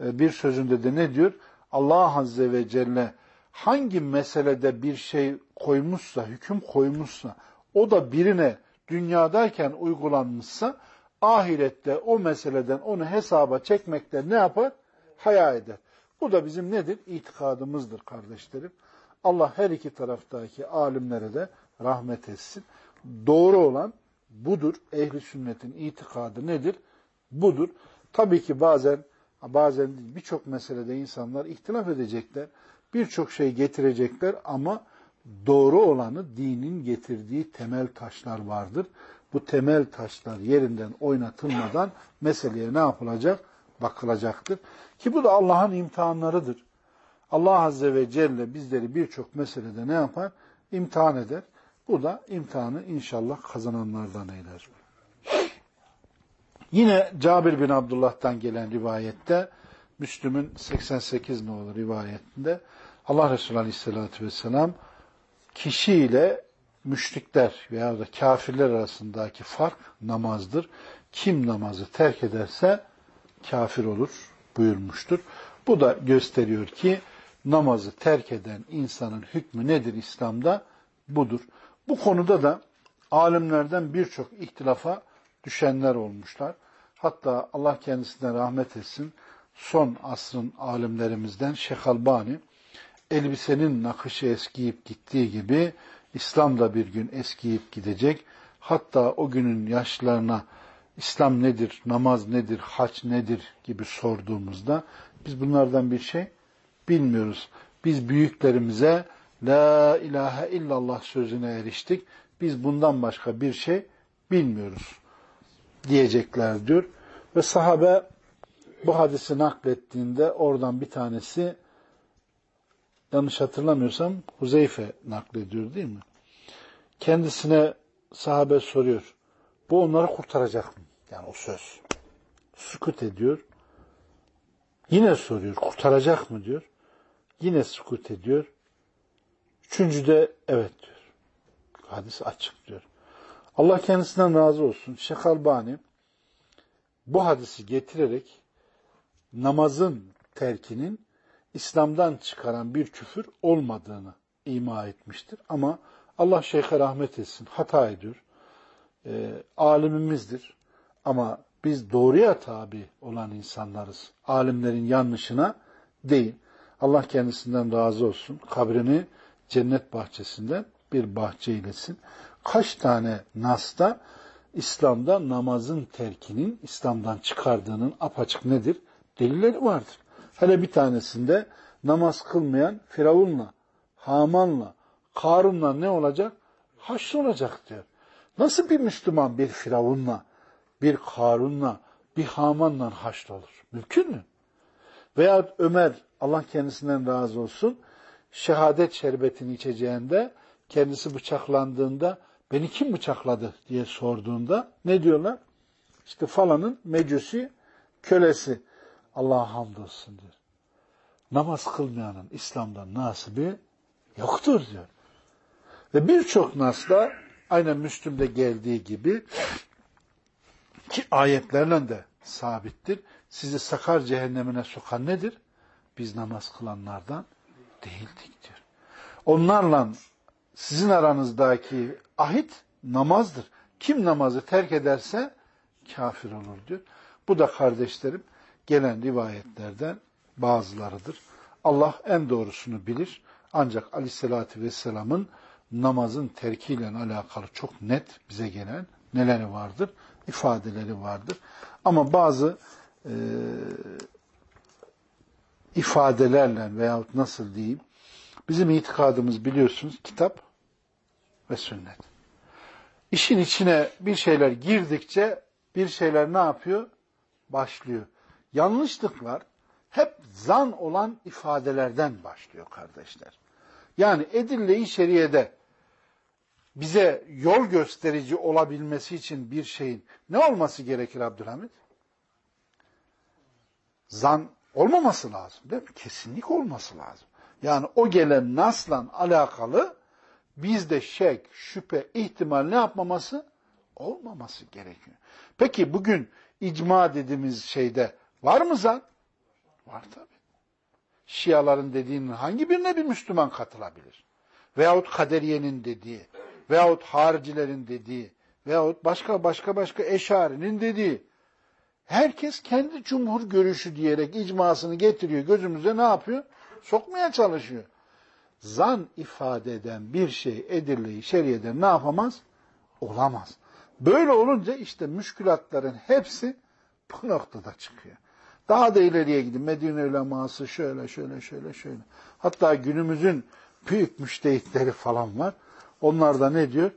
e, bir sözünde de ne diyor? Allah Azze ve Celle hangi meselede bir şey koymuşsa, hüküm koymuşsa, o da birine dünyadayken uygulanmışsa, ahirette o meseleden onu hesaba çekmekte ne yapar? Haya eder. Bu da bizim nedir? İtikadımızdır kardeşlerim. Allah her iki taraftaki alimlere de rahmet etsin. Doğru olan budur. Ehli sünnetin itikadı nedir? Budur. Tabii ki bazen bazen birçok meselede insanlar ihtilaf edecekler. Birçok şey getirecekler ama doğru olanı dinin getirdiği temel taşlar vardır. Bu temel taşlar yerinden oynatılmadan meseleye ne yapılacak? Bakılacaktır. Ki bu da Allah'ın imtihanlarıdır. Allah Azze ve Celle bizleri birçok meselede ne yapar? İmtihan eder. Bu da imtihanı inşallah kazananlardan eyler. Yine Cabir bin Abdullah'tan gelen rivayette, Müslüm'ün 88 nolu rivayetinde Allah Resulü Aleyhisselatü Vesselam kişiyle müşrikler veya da kafirler arasındaki fark namazdır. Kim namazı terk ederse kafir olur buyurmuştur. Bu da gösteriyor ki namazı terk eden insanın hükmü nedir İslam'da? Budur. Bu konuda da alimlerden birçok ihtilafa düşenler olmuşlar. Hatta Allah kendisine rahmet etsin son asrın alimlerimizden Şeyh Albani elbisenin nakışı eskiyip gittiği gibi İslam da bir gün eskiyip gidecek. Hatta o günün yaşlarına İslam nedir, namaz nedir, haç nedir gibi sorduğumuzda biz bunlardan bir şey bilmiyoruz. Biz büyüklerimize La ilahe illallah sözüne eriştik. Biz bundan başka bir şey bilmiyoruz diyecekler diyor. Ve sahabe bu hadisi naklettiğinde oradan bir tanesi yanlış hatırlamıyorsam Huzeyfe naklediyor değil mi? Kendisine sahabe soruyor. Bu onları kurtaracak mı? Yani o söz. Sükut ediyor. Yine soruyor. Kurtaracak mı diyor. Yine sükut ediyor. Üçüncüde evet diyor. Hadis açık diyor. Allah kendisinden razı olsun. Şeyh Albani bu hadisi getirerek namazın terkinin İslam'dan çıkaran bir küfür olmadığını ima etmiştir. Ama Allah şeyhe rahmet etsin. Hata ediyor. E, alimimizdir. Ama biz doğruya tabi olan insanlarız. Alimlerin yanlışına değil. Allah kendisinden razı olsun. Kabrini cennet bahçesinden bir bahçe eylesin. Kaç tane nasta İslam'da namazın terkinin İslam'dan çıkardığının apaçık nedir? Delilleri vardır. Hele bir tanesinde namaz kılmayan Firavun'la, Haman'la, Karun'la ne olacak? Haşr olacak diyor. Nasıl bir Müslüman bir Firavun'la, bir Karun'la, bir Haman'la haşr olur? Mümkün mü? Veya Ömer, Allah kendisinden razı olsun, şehadet şerbetini içeceğinde, kendisi bıçaklandığında, beni kim bıçakladı diye sorduğunda ne diyorlar? İşte falanın mecusi kölesi. Allah'a hamdolsun diyor. Namaz kılmayanın İslam'dan nasibi yoktur diyor. Ve birçok nasla aynen Müslüm'de geldiği gibi ki ayetlerle de sabittir. Sizi sakar cehennemine sokan nedir? Biz namaz kılanlardan değildik diyor. Onlarla sizin aranızdaki ahit namazdır. Kim namazı terk ederse kafir olur diyor. Bu da kardeşlerim gelen rivayetlerden bazılarıdır. Allah en doğrusunu bilir. Ancak aleyhissalatü vesselamın namazın terkiyle alakalı çok net bize gelen neleri vardır? ifadeleri vardır. Ama bazı e, ifadelerle veyahut nasıl diyeyim, bizim itikadımız biliyorsunuz kitap ve sünnet. İşin içine bir şeyler girdikçe bir şeyler ne yapıyor? Başlıyor. Yanlışlıklar hep zan olan ifadelerden başlıyor kardeşler. Yani edille-i şeriyede bize yol gösterici olabilmesi için bir şeyin ne olması gerekir Abdülhamit? Zan olmaması lazım değil mi? Kesinlik olması lazım. Yani o gelen nasla alakalı bizde şek, şüphe, ihtimal ne yapmaması? Olmaması gerekiyor. Peki bugün icma dediğimiz şeyde var mı zan? Var tabi. Şiaların dediğinin hangi birine bir Müslüman katılabilir? Veyahut kaderiyenin dediği, veyahut haricilerin dediği, veyahut başka başka başka eşarinin dediği. Herkes kendi cumhur görüşü diyerek icmasını getiriyor. Gözümüze ne yapıyor? Sokmaya çalışıyor. Zan ifade eden bir şey Edirle'yi şeriyeden ne yapamaz? Olamaz. Böyle olunca işte müşkülatların hepsi bu noktada çıkıyor. Daha da ileriye gidin. Medine uleması şöyle şöyle şöyle şöyle. Hatta günümüzün büyük müştehitleri falan var. Onlar da ne diyor?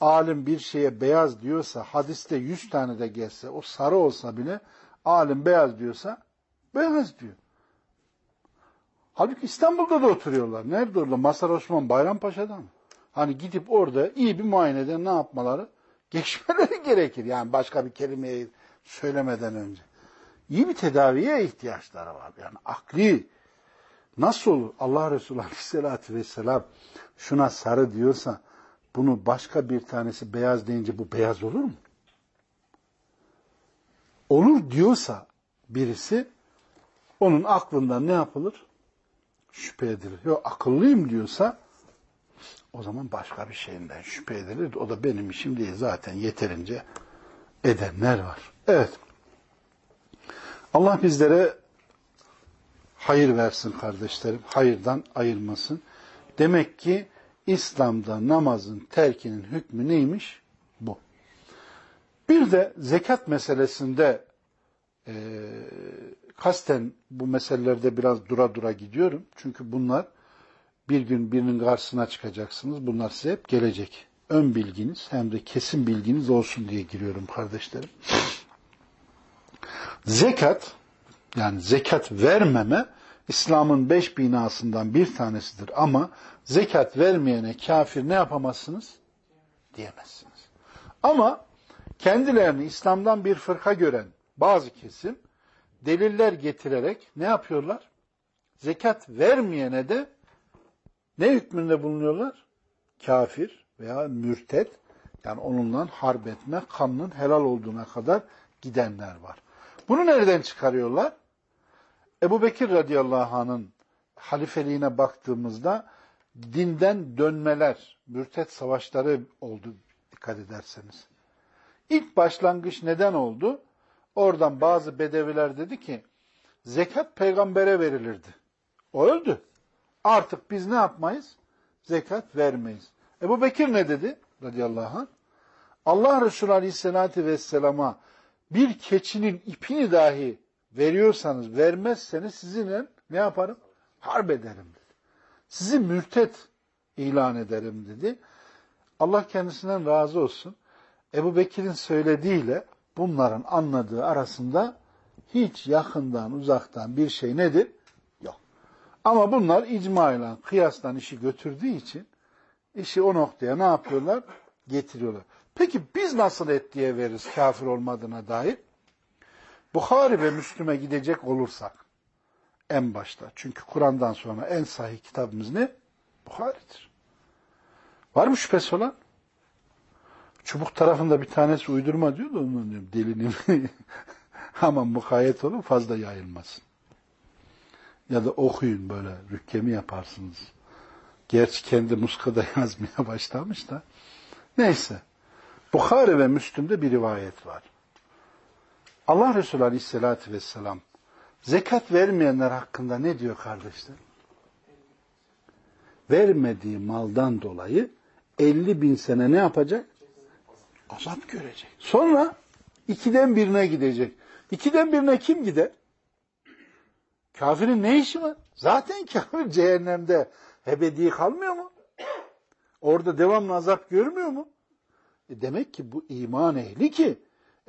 Alim bir şeye beyaz diyorsa, hadiste yüz tane de gelse, o sarı olsa bile, alim beyaz diyorsa, beyaz diyor. Halbuki İstanbul'da da oturuyorlar. Nerede orada? Masar Osman Bayrampaşa'da mı? Hani gidip orada iyi bir muayeneden ne yapmaları? Geçmeleri [LAUGHS] gerekir. Yani başka bir kelimeyi söylemeden önce. İyi bir tedaviye ihtiyaçları var. Yani akli. Nasıl olur? Allah Resulü Aleyhisselatü Vesselam şuna sarı diyorsa bunu başka bir tanesi beyaz deyince bu beyaz olur mu? Olur diyorsa birisi onun aklından ne yapılır? Şüphe edilir. Yok akıllıyım diyorsa o zaman başka bir şeyinden şüphe edilir. O da benim işim değil. Zaten yeterince edenler var. Evet. Allah bizlere hayır versin kardeşlerim. Hayırdan ayırmasın. Demek ki İslam'da namazın terkinin hükmü neymiş? Bu. Bir de zekat meselesinde e, kasten bu meselelerde biraz dura dura gidiyorum. Çünkü bunlar bir gün birinin karşısına çıkacaksınız. Bunlar size hep gelecek. Ön bilginiz hem de kesin bilginiz olsun diye giriyorum kardeşlerim. Zekat yani zekat vermeme İslam'ın beş binasından bir tanesidir ama zekat vermeyene kafir ne yapamazsınız? Diyemezsiniz. Ama kendilerini İslam'dan bir fırka gören bazı kesim deliller getirerek ne yapıyorlar? Zekat vermeyene de ne hükmünde bulunuyorlar? Kafir veya mürtet yani onunla harp etme, kanının helal olduğuna kadar gidenler var. Bunu nereden çıkarıyorlar? Ebu Bekir radıyallahu anh'ın halifeliğine baktığımızda dinden dönmeler, mürtet savaşları oldu dikkat ederseniz. İlk başlangıç neden oldu? Oradan bazı bedeviler dedi ki zekat peygambere verilirdi. O öldü. Artık biz ne yapmayız? Zekat vermeyiz. Ebu Bekir ne dedi? Radıyallahu anh. Allah Resulü Aleyhisselatü Vesselam'a bir keçinin ipini dahi veriyorsanız, vermezseniz sizinle ne yaparım? Harp ederim dedi. Sizi mürtet ilan ederim dedi. Allah kendisinden razı olsun. Ebu Bekir'in söylediğiyle bunların anladığı arasında hiç yakından uzaktan bir şey nedir? Yok. Ama bunlar icma ile kıyaslan işi götürdüğü için işi o noktaya ne yapıyorlar? Getiriyorlar. Peki biz nasıl et diye veririz kafir olmadığına dair? Bukhari ve Müslüme gidecek olursak en başta. Çünkü Kur'an'dan sonra en sahih kitabımız ne? Bukhari'dir. Var mı şüphesi olan? Çubuk tarafında bir tanesi uydurma diyor da ondan diyorum delini [LAUGHS] Ama mukayyet olun fazla yayılmasın. Ya da okuyun böyle rükkemi yaparsınız. Gerçi kendi muskada [LAUGHS] yazmaya başlamış da. Neyse. Bukhari ve Müslüm'de bir rivayet var. Allah Resulü Aleyhisselatü Vesselam zekat vermeyenler hakkında ne diyor kardeşler? Vermediği maldan dolayı 50 bin sene ne yapacak? Azap görecek. Sonra ikiden birine gidecek. İkiden birine kim gider? Kafirin ne işi var? Zaten kafir [LAUGHS] cehennemde ebedi kalmıyor mu? Orada devamlı azap görmüyor mu? E demek ki bu iman ehli ki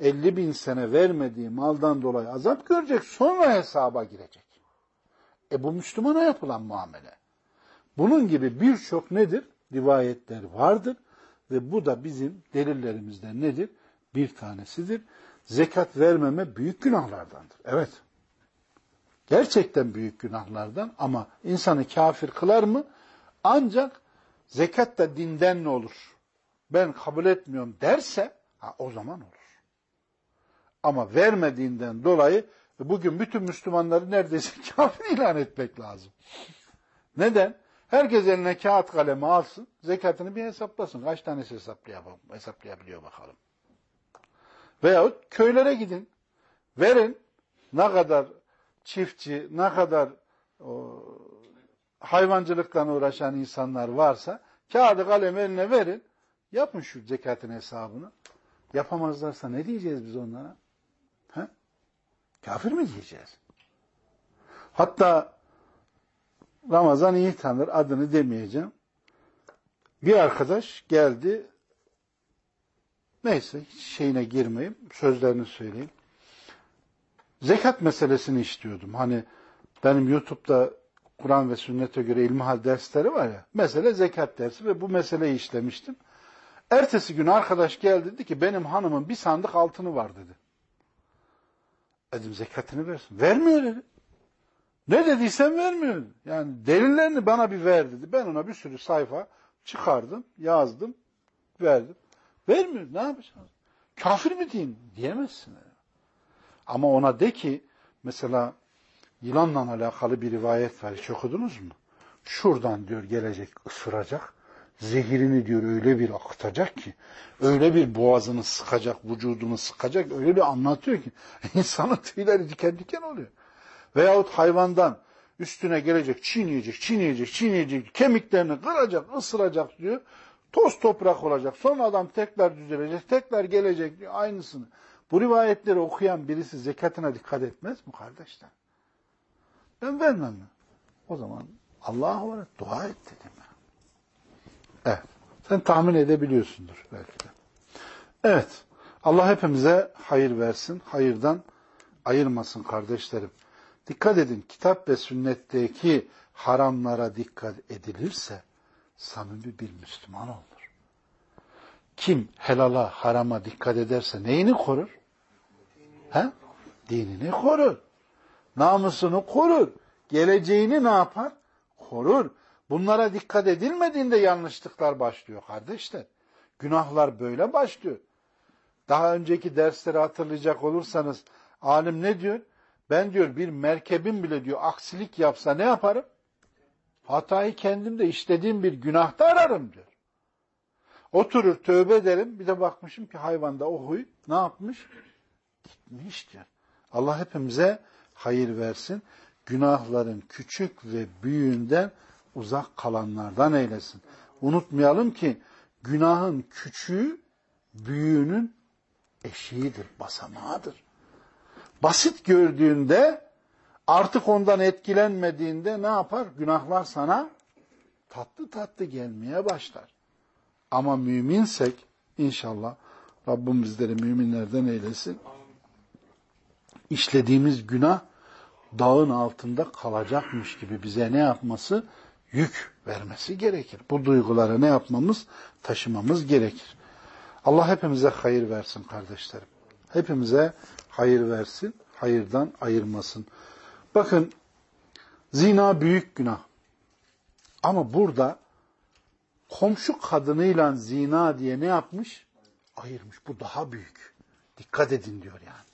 50 bin sene vermediği maldan dolayı azap görecek sonra hesaba girecek. E bu Müslümana yapılan muamele. Bunun gibi birçok nedir? Rivayetler vardır ve bu da bizim delillerimizden nedir? Bir tanesidir. Zekat vermeme büyük günahlardandır. Evet. Gerçekten büyük günahlardan ama insanı kafir kılar mı? Ancak zekat da dinden ne olur? Ben kabul etmiyorum derse ha, o zaman olur. Ama vermediğinden dolayı bugün bütün Müslümanları neredeyse [LAUGHS] kafir ilan etmek lazım. Neden? Herkes eline kağıt kalemi alsın, zekatını bir hesaplasın. Kaç tanesi hesaplayabiliyor bakalım. Veyahut köylere gidin. Verin. Ne kadar çiftçi, ne kadar o, hayvancılıkla uğraşan insanlar varsa kağıdı kalem eline verin. Yapın şu zekatın hesabını. Yapamazlarsa ne diyeceğiz biz onlara? Kafir mi diyeceğiz? Hatta Ramazan iyi tanır, adını demeyeceğim. Bir arkadaş geldi, neyse şeyine girmeyeyim, sözlerini söyleyeyim. Zekat meselesini istiyordum. Hani benim YouTube'da Kur'an ve sünnete göre ilmihal dersleri var ya, mesele zekat dersi ve bu meseleyi işlemiştim. Ertesi gün arkadaş geldi dedi ki benim hanımın bir sandık altını var dedi. Dedim zekatını versin. Vermiyor dedi. Ne dediysen vermiyor. Yani delillerini bana bir ver dedi. Ben ona bir sürü sayfa çıkardım, yazdım, verdim. Vermiyor. Ne yapacağız? Kafir mi diyeyim? Diyemezsin. Ama ona de ki mesela yılanla alakalı bir rivayet var. Hiç okudunuz mu? Şuradan diyor gelecek ısıracak. Zehirini diyor öyle bir akıtacak ki, öyle bir boğazını sıkacak, vücudunu sıkacak, öyle bir anlatıyor ki [LAUGHS] insanın tüyleri diken diken oluyor. Veyahut hayvandan üstüne gelecek, çiğneyecek, çiğneyecek, çiğneyecek, kemiklerini kıracak, ısıracak diyor. Toz toprak olacak. Sonra adam tekrar düzelecek, tekrar gelecek diyor aynısını. Bu rivayetleri okuyan birisi zekatına dikkat etmez mi kardeşler? Ben vermem mi? O zaman Allah'a olarak dua et dedim. Evet. Sen tahmin edebiliyorsundur belki de. Evet. Allah hepimize hayır versin. Hayırdan ayırmasın kardeşlerim. Dikkat edin kitap ve sünnetteki haramlara dikkat edilirse samimi bir Müslüman olur. Kim helala harama dikkat ederse neyini korur? He? Dinini korur. Namusunu korur. Geleceğini ne yapar? Korur. Bunlara dikkat edilmediğinde yanlışlıklar başlıyor kardeşler. Günahlar böyle başlıyor. Daha önceki dersleri hatırlayacak olursanız alim ne diyor? Ben diyor bir merkebin bile diyor aksilik yapsa ne yaparım? Hatayı kendimde işlediğim bir günahta ararım diyor. Oturur tövbe ederim. Bir de bakmışım ki hayvanda o huy ne yapmış? Gitmiş diyor. Allah hepimize hayır versin. Günahların küçük ve büyüğünden uzak kalanlardan eylesin. Unutmayalım ki günahın küçüğü büyüğünün eşiğidir, basamağıdır. Basit gördüğünde artık ondan etkilenmediğinde ne yapar? Günahlar sana tatlı tatlı gelmeye başlar. Ama müminsek inşallah Rabbim bizleri müminlerden eylesin. İşlediğimiz günah dağın altında kalacakmış gibi bize ne yapması? Yük vermesi gerekir. Bu duyguları ne yapmamız? Taşımamız gerekir. Allah hepimize hayır versin kardeşlerim. Hepimize hayır versin, hayırdan ayırmasın. Bakın, zina büyük günah. Ama burada komşu kadınıyla zina diye ne yapmış? Ayırmış. Bu daha büyük. Dikkat edin diyor yani.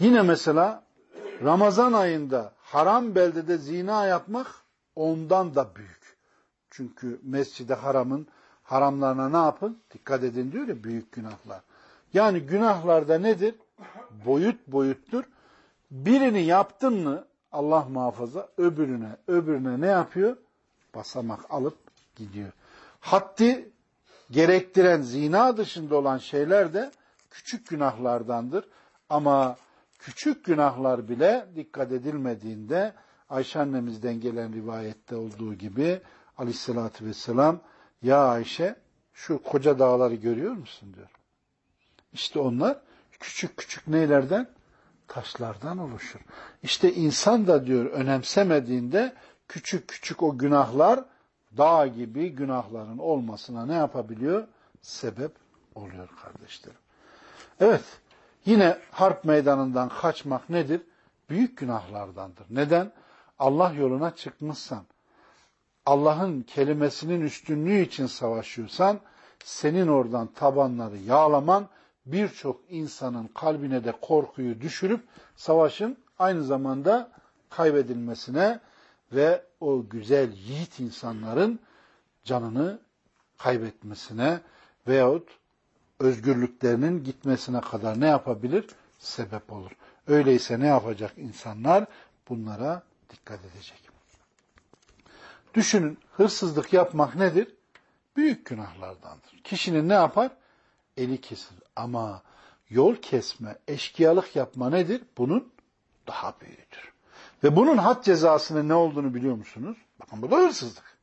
Yine mesela Ramazan ayında haram beldede zina yapmak ondan da büyük. Çünkü mescide haramın haramlarına ne yapın? Dikkat edin diyor ya büyük günahlar. Yani günahlarda nedir? Boyut boyuttur. Birini yaptın mı Allah muhafaza öbürüne öbürüne ne yapıyor? Basamak alıp gidiyor. Haddi gerektiren zina dışında olan şeyler de küçük günahlardandır. Ama küçük günahlar bile dikkat edilmediğinde Ayşe annemizden gelen rivayette olduğu gibi aleyhissalatü vesselam ya Ayşe şu koca dağları görüyor musun diyor. İşte onlar küçük küçük neylerden? Taşlardan oluşur. İşte insan da diyor önemsemediğinde küçük küçük o günahlar dağ gibi günahların olmasına ne yapabiliyor? Sebep oluyor kardeşlerim. Evet, yine harp meydanından kaçmak nedir? Büyük günahlardandır. Neden? Allah yoluna çıkmışsan, Allah'ın kelimesinin üstünlüğü için savaşıyorsan, senin oradan tabanları yağlaman, birçok insanın kalbine de korkuyu düşürüp, savaşın aynı zamanda kaybedilmesine ve o güzel yiğit insanların canını kaybetmesine veyahut özgürlüklerinin gitmesine kadar ne yapabilir? Sebep olur. Öyleyse ne yapacak insanlar? Bunlara dikkat edecek. Düşünün hırsızlık yapmak nedir? Büyük günahlardandır. Kişinin ne yapar? Eli keser. Ama yol kesme, eşkıyalık yapma nedir? Bunun daha büyüğüdür. Ve bunun had cezasının ne olduğunu biliyor musunuz? Bakın bu da hırsızlık.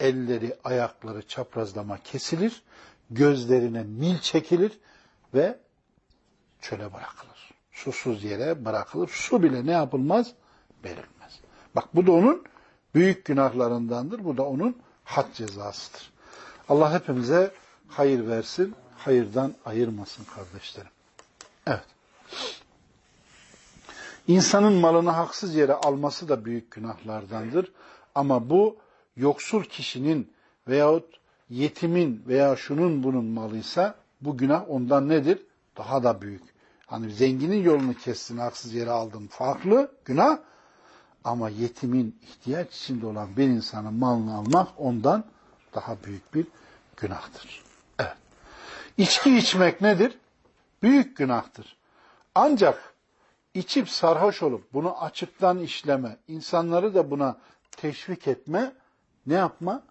Elleri, ayakları çaprazlama kesilir, gözlerine nil çekilir ve çöle bırakılır. Susuz yere bırakılır. Su bile ne yapılmaz? Verilmez. Bak bu da onun büyük günahlarındandır. Bu da onun had cezasıdır. Allah hepimize hayır versin, hayırdan ayırmasın kardeşlerim. Evet. İnsanın malını haksız yere alması da büyük günahlardandır. Ama bu yoksul kişinin veyahut yetimin veya şunun bunun malıysa bu günah ondan nedir? Daha da büyük. Hani zenginin yolunu kestin, haksız yere aldın farklı günah. Ama yetimin ihtiyaç içinde olan bir insanın malını almak ondan daha büyük bir günahtır. Evet. İçki içmek nedir? Büyük günahtır. Ancak içip sarhoş olup bunu açıktan işleme, insanları da buna teşvik etme, ne yapma?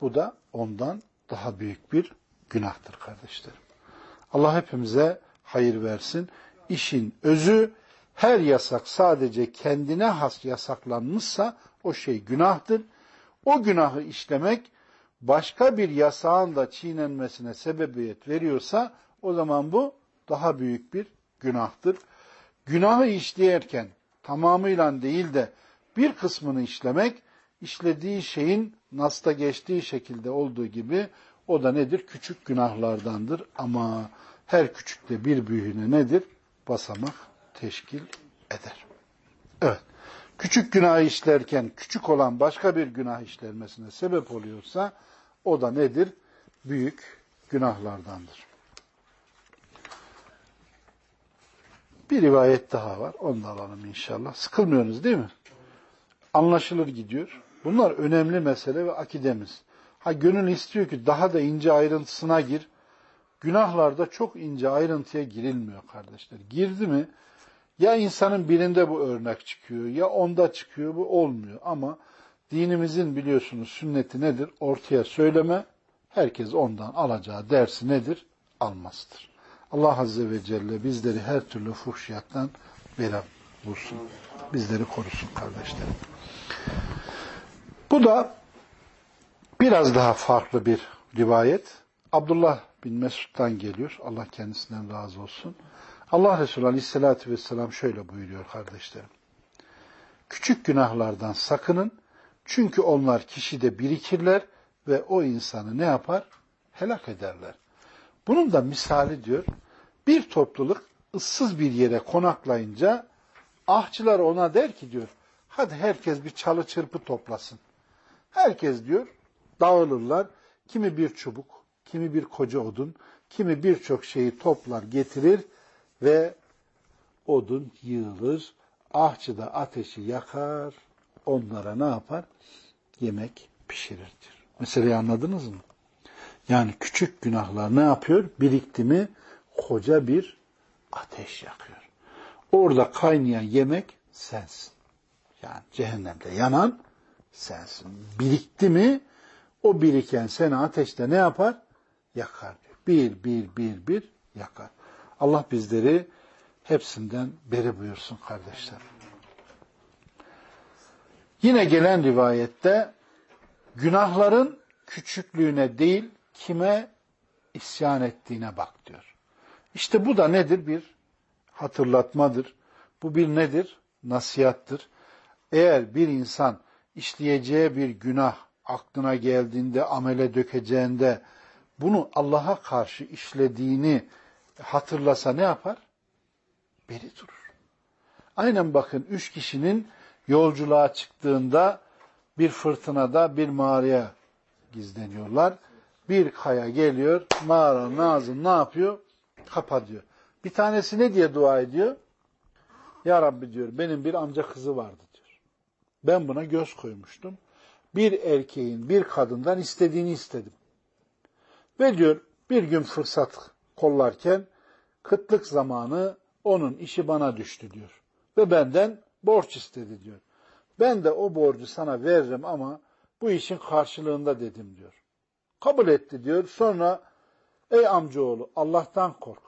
Bu da ondan daha büyük bir günahtır kardeşlerim. Allah hepimize hayır versin. İşin özü her yasak sadece kendine has yasaklanmışsa o şey günahtır. O günahı işlemek başka bir yasağın da çiğnenmesine sebebiyet veriyorsa o zaman bu daha büyük bir günahtır. Günahı işleyerken tamamıyla değil de bir kısmını işlemek işlediği şeyin nasta geçtiği şekilde olduğu gibi o da nedir? Küçük günahlardandır ama her küçükte bir büyüğüne nedir? Basamak teşkil eder. Evet. Küçük günah işlerken küçük olan başka bir günah işlenmesine sebep oluyorsa o da nedir? Büyük günahlardandır. Bir rivayet daha var. Onu da alalım inşallah. Sıkılmıyorsunuz değil mi? Anlaşılır gidiyor. Bunlar önemli mesele ve akidemiz. Ha gönül istiyor ki daha da ince ayrıntısına gir. Günahlarda çok ince ayrıntıya girilmiyor kardeşler. Girdi mi ya insanın birinde bu örnek çıkıyor ya onda çıkıyor bu olmuyor. Ama dinimizin biliyorsunuz sünneti nedir? Ortaya söyleme herkes ondan alacağı dersi nedir? Almasıdır. Allah Azze ve Celle bizleri her türlü fuhşiyattan beri bulsun. Bizleri korusun kardeşlerim. Bu da biraz daha farklı bir rivayet. Abdullah bin Mesud'dan geliyor. Allah kendisinden razı olsun. Allah Resulü Aleyhisselatü Vesselam şöyle buyuruyor kardeşlerim. Küçük günahlardan sakının. Çünkü onlar kişide birikirler ve o insanı ne yapar? Helak ederler. Bunun da misali diyor, bir topluluk ıssız bir yere konaklayınca ahçılar ona der ki diyor, hadi herkes bir çalı çırpı toplasın. Herkes diyor Dağılırlar. Kimi bir çubuk, kimi bir koca odun, kimi birçok şeyi toplar getirir ve odun yığılır. Ahçıda ateşi yakar, onlara ne yapar? Yemek pişirir diyor. Meseleyi anladınız mı? Yani küçük günahlar ne yapıyor? Birikti mi koca bir ateş yakıyor. Orada kaynayan yemek sensin. Yani cehennemde yanan sensin. Birikti mi o biriken seni ateşte ne yapar? Yakar diyor. Bir, bir, bir, bir yakar. Allah bizleri hepsinden beri buyursun kardeşler. Yine gelen rivayette günahların küçüklüğüne değil kime isyan ettiğine bak diyor. İşte bu da nedir? Bir hatırlatmadır. Bu bir nedir? Nasihattır. Eğer bir insan işleyeceği bir günah aklına geldiğinde, amele dökeceğinde bunu Allah'a karşı işlediğini hatırlasa ne yapar? Beri durur. Aynen bakın üç kişinin yolculuğa çıktığında bir fırtınada bir mağaraya gizleniyorlar. Bir kaya geliyor, mağaranın ağzını ne yapıyor? Kapatıyor. Bir tanesi ne diye dua ediyor? Ya Rabbi diyor, benim bir amca kızı vardı diyor. Ben buna göz koymuştum. Bir erkeğin bir kadından istediğini istedim. Ve diyor bir gün fırsat kollarken kıtlık zamanı onun işi bana düştü diyor. Ve benden borç istedi diyor. Ben de o borcu sana veririm ama bu işin karşılığında dedim diyor. Kabul etti diyor. Sonra ey amcaoğlu Allah'tan kork.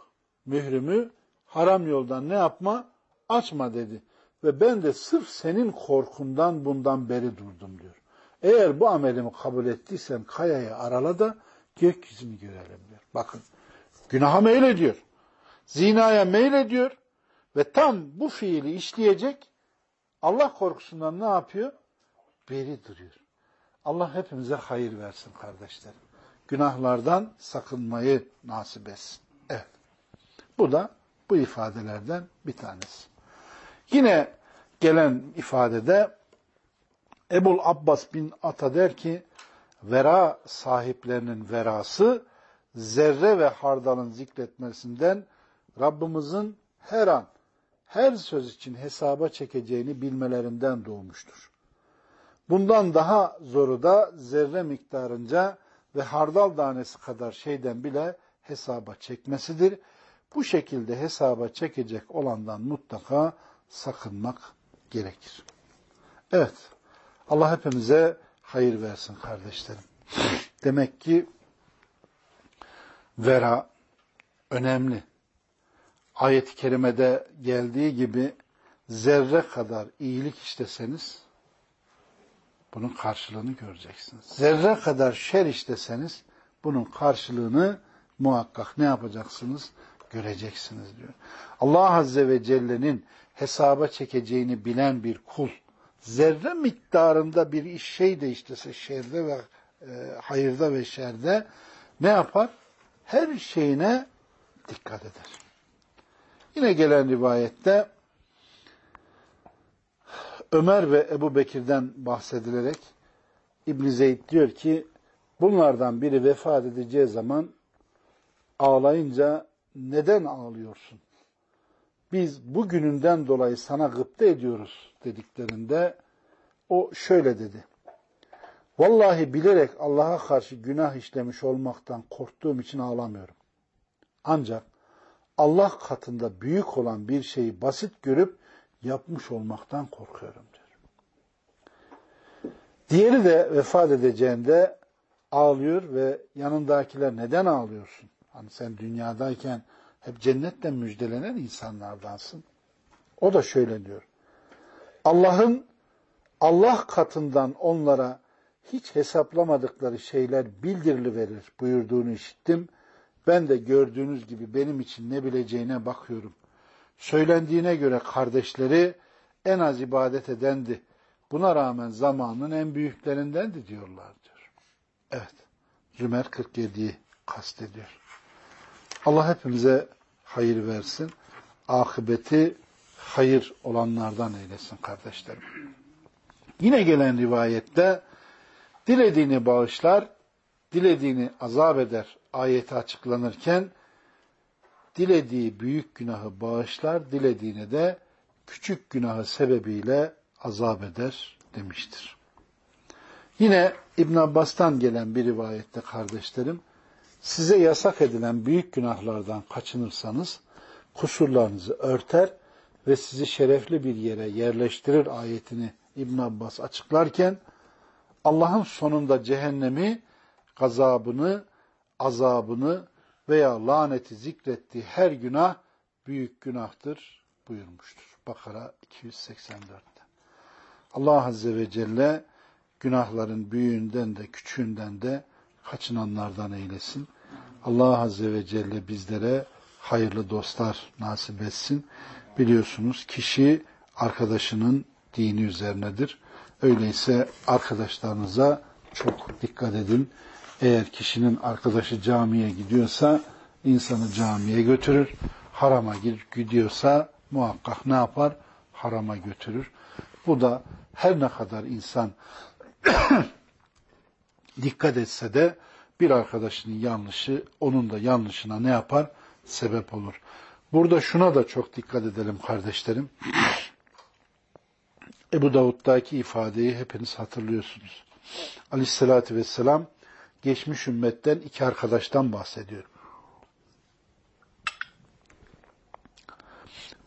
Mührümü haram yoldan ne yapma? Açma dedi. Ve ben de sırf senin korkundan bundan beri durdum diyor. Eğer bu amelimi kabul ettiysen kayayı arala da gökyüzünü görelim diyor. Bakın günaha meylediyor. Zinaya meylediyor. Ve tam bu fiili işleyecek Allah korkusundan ne yapıyor? Beri duruyor. Allah hepimize hayır versin kardeşlerim. Günahlardan sakınmayı nasip etsin. Evet. Bu da bu ifadelerden bir tanesi. Yine gelen ifadede Ebul Abbas bin Ata der ki vera sahiplerinin verası zerre ve hardalın zikretmesinden Rabbimizin her an her söz için hesaba çekeceğini bilmelerinden doğmuştur. Bundan daha zoru da zerre miktarınca ve hardal tanesi kadar şeyden bile hesaba çekmesidir. Bu şekilde hesaba çekecek olandan mutlaka sakınmak gerekir. Evet, Allah hepimize hayır versin kardeşlerim. Demek ki vera önemli ayet-i kerimede geldiği gibi zerre kadar iyilik işleseniz bunun karşılığını göreceksiniz. Zerre kadar şer işleseniz bunun karşılığını muhakkak ne yapacaksınız? Göreceksiniz diyor. Allah Azze ve Celle'nin hesaba çekeceğini bilen bir kul zerre miktarında bir iş şey de işlese şerde ve e, hayırda ve şerde ne yapar? Her şeyine dikkat eder. Yine gelen rivayette Ömer ve Ebu Bekir'den bahsedilerek İbn Zeyd diyor ki bunlardan biri vefat edeceği zaman ağlayınca neden ağlıyorsun? Biz bu gününden dolayı sana gıpta ediyoruz dediklerinde o şöyle dedi. Vallahi bilerek Allah'a karşı günah işlemiş olmaktan korktuğum için ağlamıyorum. Ancak Allah katında büyük olan bir şeyi basit görüp yapmış olmaktan korkuyorum diyor. Diğeri de vefat edeceğinde ağlıyor ve yanındakiler neden ağlıyorsun? Hani sen dünyadayken hep cennetle müjdelenen insanlardansın. O da şöyle diyor. Allah'ın Allah katından onlara hiç hesaplamadıkları şeyler bildirili verir buyurduğunu işittim ben de gördüğünüz gibi benim için ne bileceğine bakıyorum. Söylendiğine göre kardeşleri en az ibadet edendi. Buna rağmen zamanın en büyüklerindendi diyorlar diyor. Evet. Zümer 47'yi kastediyor. Allah hepimize hayır versin. Akıbeti hayır olanlardan eylesin kardeşlerim. Yine gelen rivayette Dilediğini bağışlar, dilediğini azap eder ayeti açıklanırken dilediği büyük günahı bağışlar, dilediğine de küçük günahı sebebiyle azap eder demiştir. Yine İbn Abbas'tan gelen bir rivayette kardeşlerim, size yasak edilen büyük günahlardan kaçınırsanız kusurlarınızı örter ve sizi şerefli bir yere yerleştirir ayetini İbn Abbas açıklarken Allah'ın sonunda cehennemi, gazabını, azabını veya laneti zikrettiği her günah büyük günahtır buyurmuştur. Bakara 284'te. Allah Azze ve Celle günahların büyüğünden de küçüğünden de kaçınanlardan eylesin. Allah Azze ve Celle bizlere hayırlı dostlar nasip etsin. Biliyorsunuz kişi arkadaşının dini üzerinedir. Öyleyse arkadaşlarınıza çok dikkat edin. Eğer kişinin arkadaşı camiye gidiyorsa insanı camiye götürür. Harama gidiyorsa muhakkak ne yapar? Harama götürür. Bu da her ne kadar insan [COUGHS] dikkat etse de bir arkadaşının yanlışı onun da yanlışına ne yapar? Sebep olur. Burada şuna da çok dikkat edelim kardeşlerim. Ebu Davud'daki ifadeyi hepiniz hatırlıyorsunuz. Aleyhissalatü vesselam geçmiş ümmetten iki arkadaştan bahsediyor.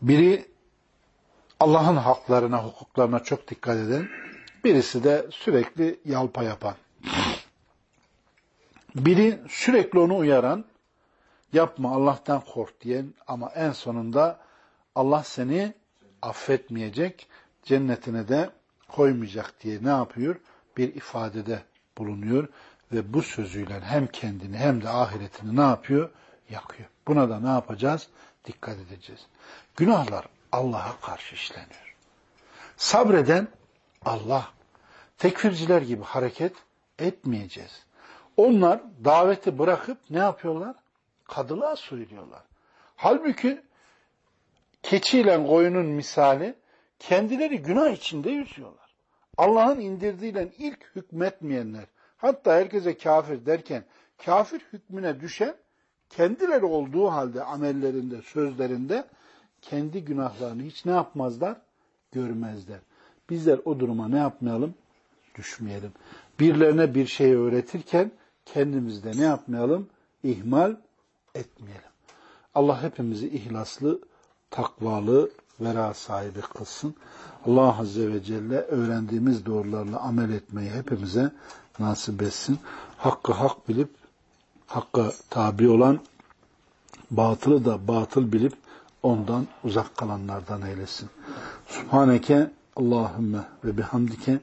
Biri Allah'ın haklarına, hukuklarına çok dikkat eden, birisi de sürekli yalpa yapan. Biri sürekli onu uyaran, yapma Allah'tan kork diyen ama en sonunda Allah seni affetmeyecek, cennetine de koymayacak diye ne yapıyor? Bir ifadede bulunuyor ve bu sözüyle hem kendini hem de ahiretini ne yapıyor? Yakıyor. Buna da ne yapacağız? Dikkat edeceğiz. Günahlar Allah'a karşı işleniyor. Sabreden Allah. Tekfirciler gibi hareket etmeyeceğiz. Onlar daveti bırakıp ne yapıyorlar? Kadılığa söylüyorlar. Halbuki keçiyle koyunun misali kendileri günah içinde yüzüyorlar. Allah'ın indirdiğiyle ilk hükmetmeyenler, hatta herkese kafir derken kafir hükmüne düşen kendileri olduğu halde amellerinde, sözlerinde kendi günahlarını hiç ne yapmazlar? Görmezler. Bizler o duruma ne yapmayalım? Düşmeyelim. Birilerine bir şey öğretirken kendimizde ne yapmayalım? İhmal etmeyelim. Allah hepimizi ihlaslı, takvalı, vera sahibi kılsın. Allah Azze ve Celle öğrendiğimiz doğrularla amel etmeyi hepimize nasip etsin. Hakkı hak bilip, hakka tabi olan, batılı da batıl bilip, ondan uzak kalanlardan eylesin. Subhaneke Allahümme ve bihamdike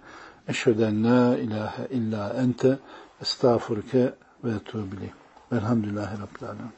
eşheden la ilahe illa ente estağfurke ve etubileyim. Velhamdülillahi Rabbil Alemin.